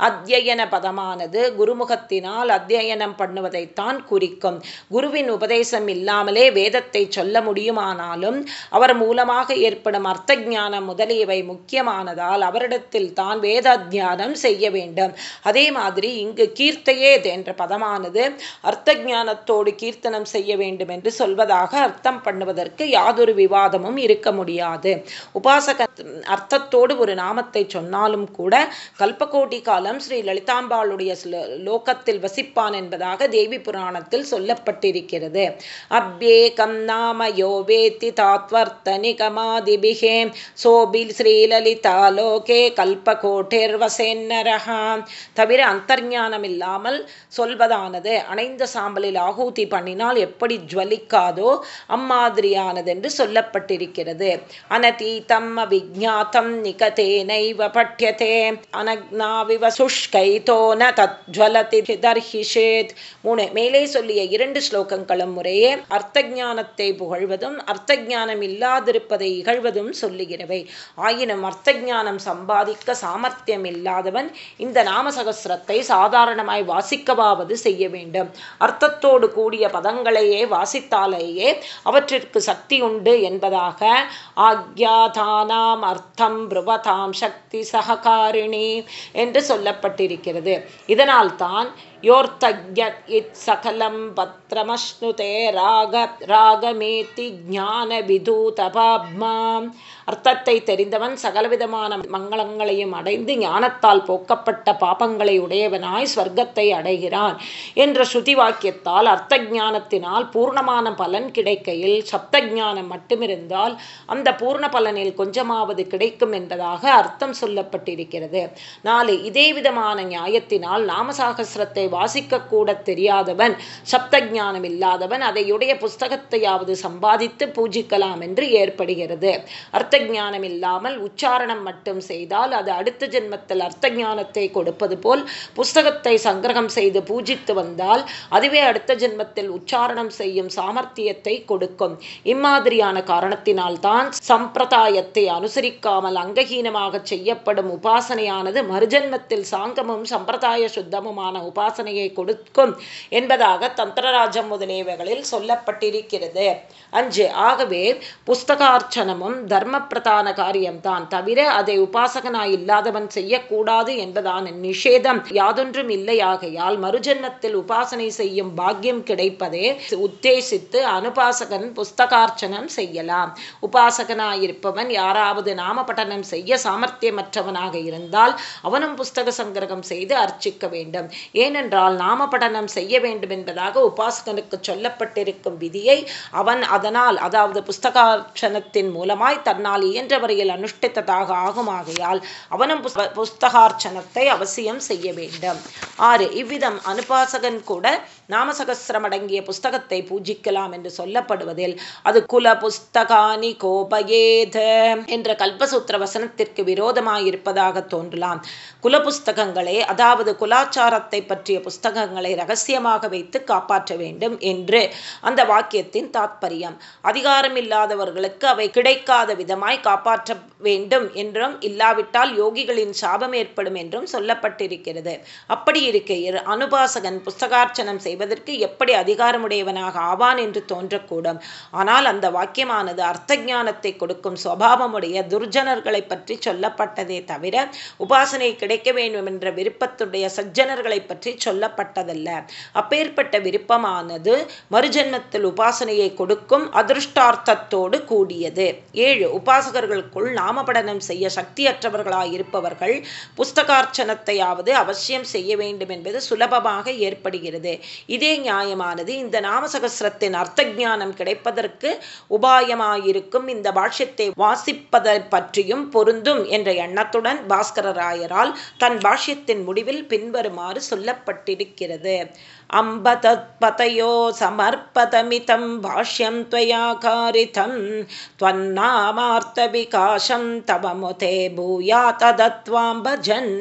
அத்தியன பதமானது குருமுகத்தினால் அத்தியனம் பண்ணுவதைத்தான் குறிக்கும். குருவின் உபதேசம் இல்லாமலே வேதத்தை சொல்ல முடியுமானாலும் அவர் மூலமாக ஏற்படும் அர்த்த ஞானம் முதலியவை முக்கியமானதால் அவரிடத்தில் தான் வேத தியானம் செய்ய வேண்டும். அதே மாதிரி இங்கு கீர்த்தையேத் என்ற பதமானது. அர்த்த ஞானத்தோடு கீர்த்தனம் செய்ய வேண்டும் என்று சொல்வதாக அர்த்தம் பண்ணுவதற்கு யாதொரு விவாதமும் இருக்க முடியாது. உபாசக அர்த்தத்தோடு ஒரு நாமத்தை சொன்னாலும் கூட கல்பகோட்டி காலம் ஸ்ரீ லலிதாம்பாளுடைய லோகத்தில் வசிப்பான் என்பதாக தேவி புராணத்தில் சொல்லப்பட்டிருக்கிறது. அப்யேகம் நாம யோவேத்தி தாத்வர்த்தனிகமாதிபிகே சோபில் ஸ்ரீலலிதா லோகே கல்பகோட்டிர்வசேன்னரஹா தவிர அந்தர்ஞானம் இல்லாமல் சொல்வதானது. அணைந்த சாம்பலில் ஆகூதி பண்ணினால் எப்படி ஜுவலிக்காதோ அம்மாதிரியானது என்று சொல்லப்பட்டிருக்கிறது. அனதீதம் அவிஜாத்தம் நிகதேனைவ பட்டியதே அனக்னாவிவ சுஷ்கைதோ ந தத்வலதி தர்ஹிஷேத். மூணு மேலே சொல்லிய இரண்டு ஸ்லோகங்களும் முறையே அர்த்த ஞானத்தை புகழ்வதும் அர்த்த ஞானம் இல்லாதிருப்பதை இகழ்வதும் சொல்லுகிறவை. ஆயினும் அர்த்த ஞானம் சம்பாதிக்க சாமர்த்தியம் இல்லாதவன் இந்த நாமசகசிரத்தை சாதாரண சாதாரணமாய் வாசிக்கவாவது செய்ய வேண்டும். அர்த்தத்தோடு கூடிய பதங்களையே வாசித்தாலேயே அவற்றிற்கு சக்தி உண்டு என்பதாக ஆக்யாதானாம் அர்த்தம் பிருவதாம் சக்தி சககாரிணி என்று சொல்லப்பட்டிருக்கிறது. இதனால் தான் சகலம் பத்ரமஷ்ணுதே ராக ராகமேத்தி ஞான விதூதபாப்மாம் அர்த்தத்தை தெரிந்தவன் சகலவிதமான மங்களங்களையும் அடைந்து ஞானத்தால் போக்கப்பட்ட பாபங்களை உடையவனாய் ஸ்வர்க்கத்தை அடைகிறான் என்ற ஸ்ருதி வாக்கியத்தால் அர்த்த ஞானத்தினால் பூர்ணமான பலன் கிடைக்கையில் சப்த ஞானம் மட்டுமிருந்தால் அந்த பூர்ண பலனில் கொஞ்சமாவது கிடைக்கும் என்பதாக அர்த்தம் சொல்லப்பட்டிருக்கிறது. நாலு இதே விதமான நியாயத்தினால் நாமசாகசிரத்தை வாசிக்க கூட தெரியாதவன் சப்த ஞானம் இல்லாதவன் அதையுடைய புஸ்தகத்தையாவது சம்பாதித்து பூஜிக்கலாம் என்று ஏற்படுகிறது. அர்த்த ஞானம் இல்லாமல் உச்சாரணம் மட்டும் செய்தால் அது அடுத்த ஜென்மத்தில் அர்த்த ஞானத்தை கொடுப்பது போல் புஸ்தகத்தை சங்கிரகம் செய்து பூஜித்து வந்தால் அதுவே அடுத்த ஜென்மத்தில் உச்சாரணம் செய்யும் சாமர்த்தியத்தை கொடுக்கும். இம்மாதிரியான காரணத்தினால்தான் சம்பிரதாயத்தை அனுசரிக்காமல் அங்கஹீனமாக செய்யப்படும் உபாசனையானது மறுஜென்மத்தில் சாங்கமும் சம்பிரதாய சுத்தமுமான உபாசனையை கொடுக்கும் என்பதாக தந்திரராஜம் முதலியவைகளில் சொல்லப்பட்டிருக்கிறது. அஞ்சு ஆகவே புஸ்தகார்ச்சனமும் தர்ம பிரதான காரியம்தான். தவிர அதை உபாசகனாய் இல்லாதவன் செய்யக்கூடாது என்பதான நிஷேதம் யாதொன்றும் இல்லையாகையால் மறுஜன்மத்தில் உபாசனை செய்யும் பாக்கியம் கிடைப்பதே உத்தேசித்து அனுபாசகன் புஸ்தகார்ச்சனம் செய்யலாம். உபாசகனாயிருப்பவன் யாராவது நாமபட்டனம் செய்ய சாமர்த்தியமற்றவனாக இருந்தால் அவனும் புஸ்தக சங்கிரகம் செய்து அர்ச்சிக்க வேண்டும். ஏனென்றால் நாம படனம் செய்ய வேண்டும் என்பதாக உபாசகனுக்கு சொல்லப்பட்டிருக்கும் விதியை அவன் அதனால் அதாவது புஸ்தகார்ச்சனத்தின் மூலமாய் தன்னால் இயன்ற வரையில் அனுஷ்டித்ததாக ஆகுமாகையால் அவனும் புஸ்தகார்ச்சனத்தை அவசியம் செய்ய வேண்டும். ஆறு இவ்விதம் அனுபாசகன் கூட நாமசகசிரம் அடங்கிய புஸ்தகத்தை பூஜிக்கலாம் என்று சொல்லப்படுவதில் அது குல புஸ்தகானி கோபயேத என்ற கல்பசூத்திர வசனத்திற்கு விரோதமாயிருப்பதாக தோன்றலாம். குல புஸ்தகங்களே அதாவது குலாச்சாரத்தை பற்றிய புஸ்தகங்களை ரகசியமாக வைத்து காப்பாற்ற வேண்டும் என்று அந்த வாக்கியத்தின் தாத்பரியம். அதிகாரம் இல்லாதவர்களுக்கு அவை கிடைக்காத விதமாய் காப்பாற்ற வேண்டும் என்றும் இல்லாவிட்டால் யோகிகளின் சாபம் ஏற்படும் என்றும் சொல்லப்பட்டிருக்கிறது. அப்படி இருக்கையில் அனுபாசகன் புஸ்தகார்ச்சனம் செய்வதற்கு எப்படி அதிகாரமுடையவனாக ஆவான் என்று தோன்றக்கூடும். ஆனால் அந்த வாக்கியமானது அர்த்த ஞானத்தை கொடுக்கும் சுவாவமுடைய துர்ஜனர்களை பற்றி சொல்லப்பட்டதே தவிர உபாசனை கிடைக்க வேண்டும் என்ற விருப்பத்துடைய சஜ்ஜனர்களை பற்றி சொல்லப்பட்டதல்ல. அப்பேற்பட்ட விருப்பமானது மறுஜன்மத்தில் உபாசனையை கொடுக்கும் அதிருஷ்டார்த்தத்தோடு கூடியது. ஏழு உபாசகர்களுக்குள் நாமபடனம் செய்ய சக்தியற்றவர்களாயிருப்பவர்கள் புஸ்தகார்ச்சனத்தையாவது அவசியம் செய்ய வேண்டும் என்பது சுலபமாக ஏற்படுகிறது. இதே நியாயமானது. இந்த நாமசகசிரத்தின் அர்த்த ஜானம் கிடைப்பதற்கு உபாயமாயிருக்கும். இந்த பாஷ்யத்தை வாசிப்பதை பற்றியும் பொருந்தும் என்ற எண்ணத்துடன் பாஸ்கரராயரால் தன் பாஷ்யத்தின் முடிவில் பின்வருமாறு சொல்லப்பட்டிருக்கிறது. अम्ब तत्पतयो समर्पतमितं भाष्यं त्वया कारितं त्वन्नामार्तविकाशं तव मुते भूया तदत्वां भजन्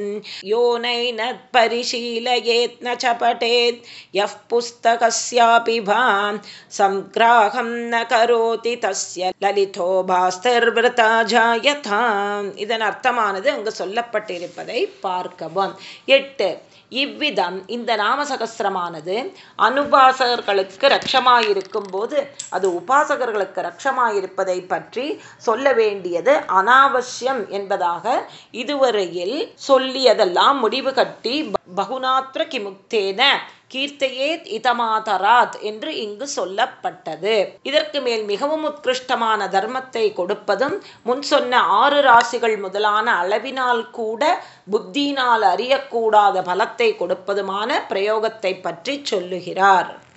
यो नैनत्परिशीलयेत् न च पठेत् यः पुस्तकस्यापि भां सङ्ग्राहं न करोति तस्य லலிதோ பாஸ்தர்விரதா ஜாயதாம் இதன் அர்த்தமானது அங்கு சொல்லப்பட்டிருப்பதை பார்க்கவும் எட்டு இவ்விதம் இந்த நாமசகசிரமானது அனுபாசகர்களுக்கு ரட்சமாயிருக்கும் போது அது உபாசகர்களுக்கு ரட்சமாயிருப்பதை பற்றி சொல்ல வேண்டியது அனாவசியம் என்பதாக இதுவரையில் சொல்லியதெல்லாம் முடிவு கட்டி பகுநாத்திர கிமுக்தேன கீர்த்தையே இதமாதராத் என்று இங்கு சொல்லப்பட்டது. இதற்கு மேல் மிகவும் உத்கிருஷ்டமான தர்மத்தை கொடுப்பதும் முன் சொன்ன ஆறு ராசிகள் முதலான அளவினால் கூட புத்தியினால் அறியக்கூடாத பலத்தை கொடுப்பதுமான பிரயோகத்தை பற்றி சொல்லுகிறார்.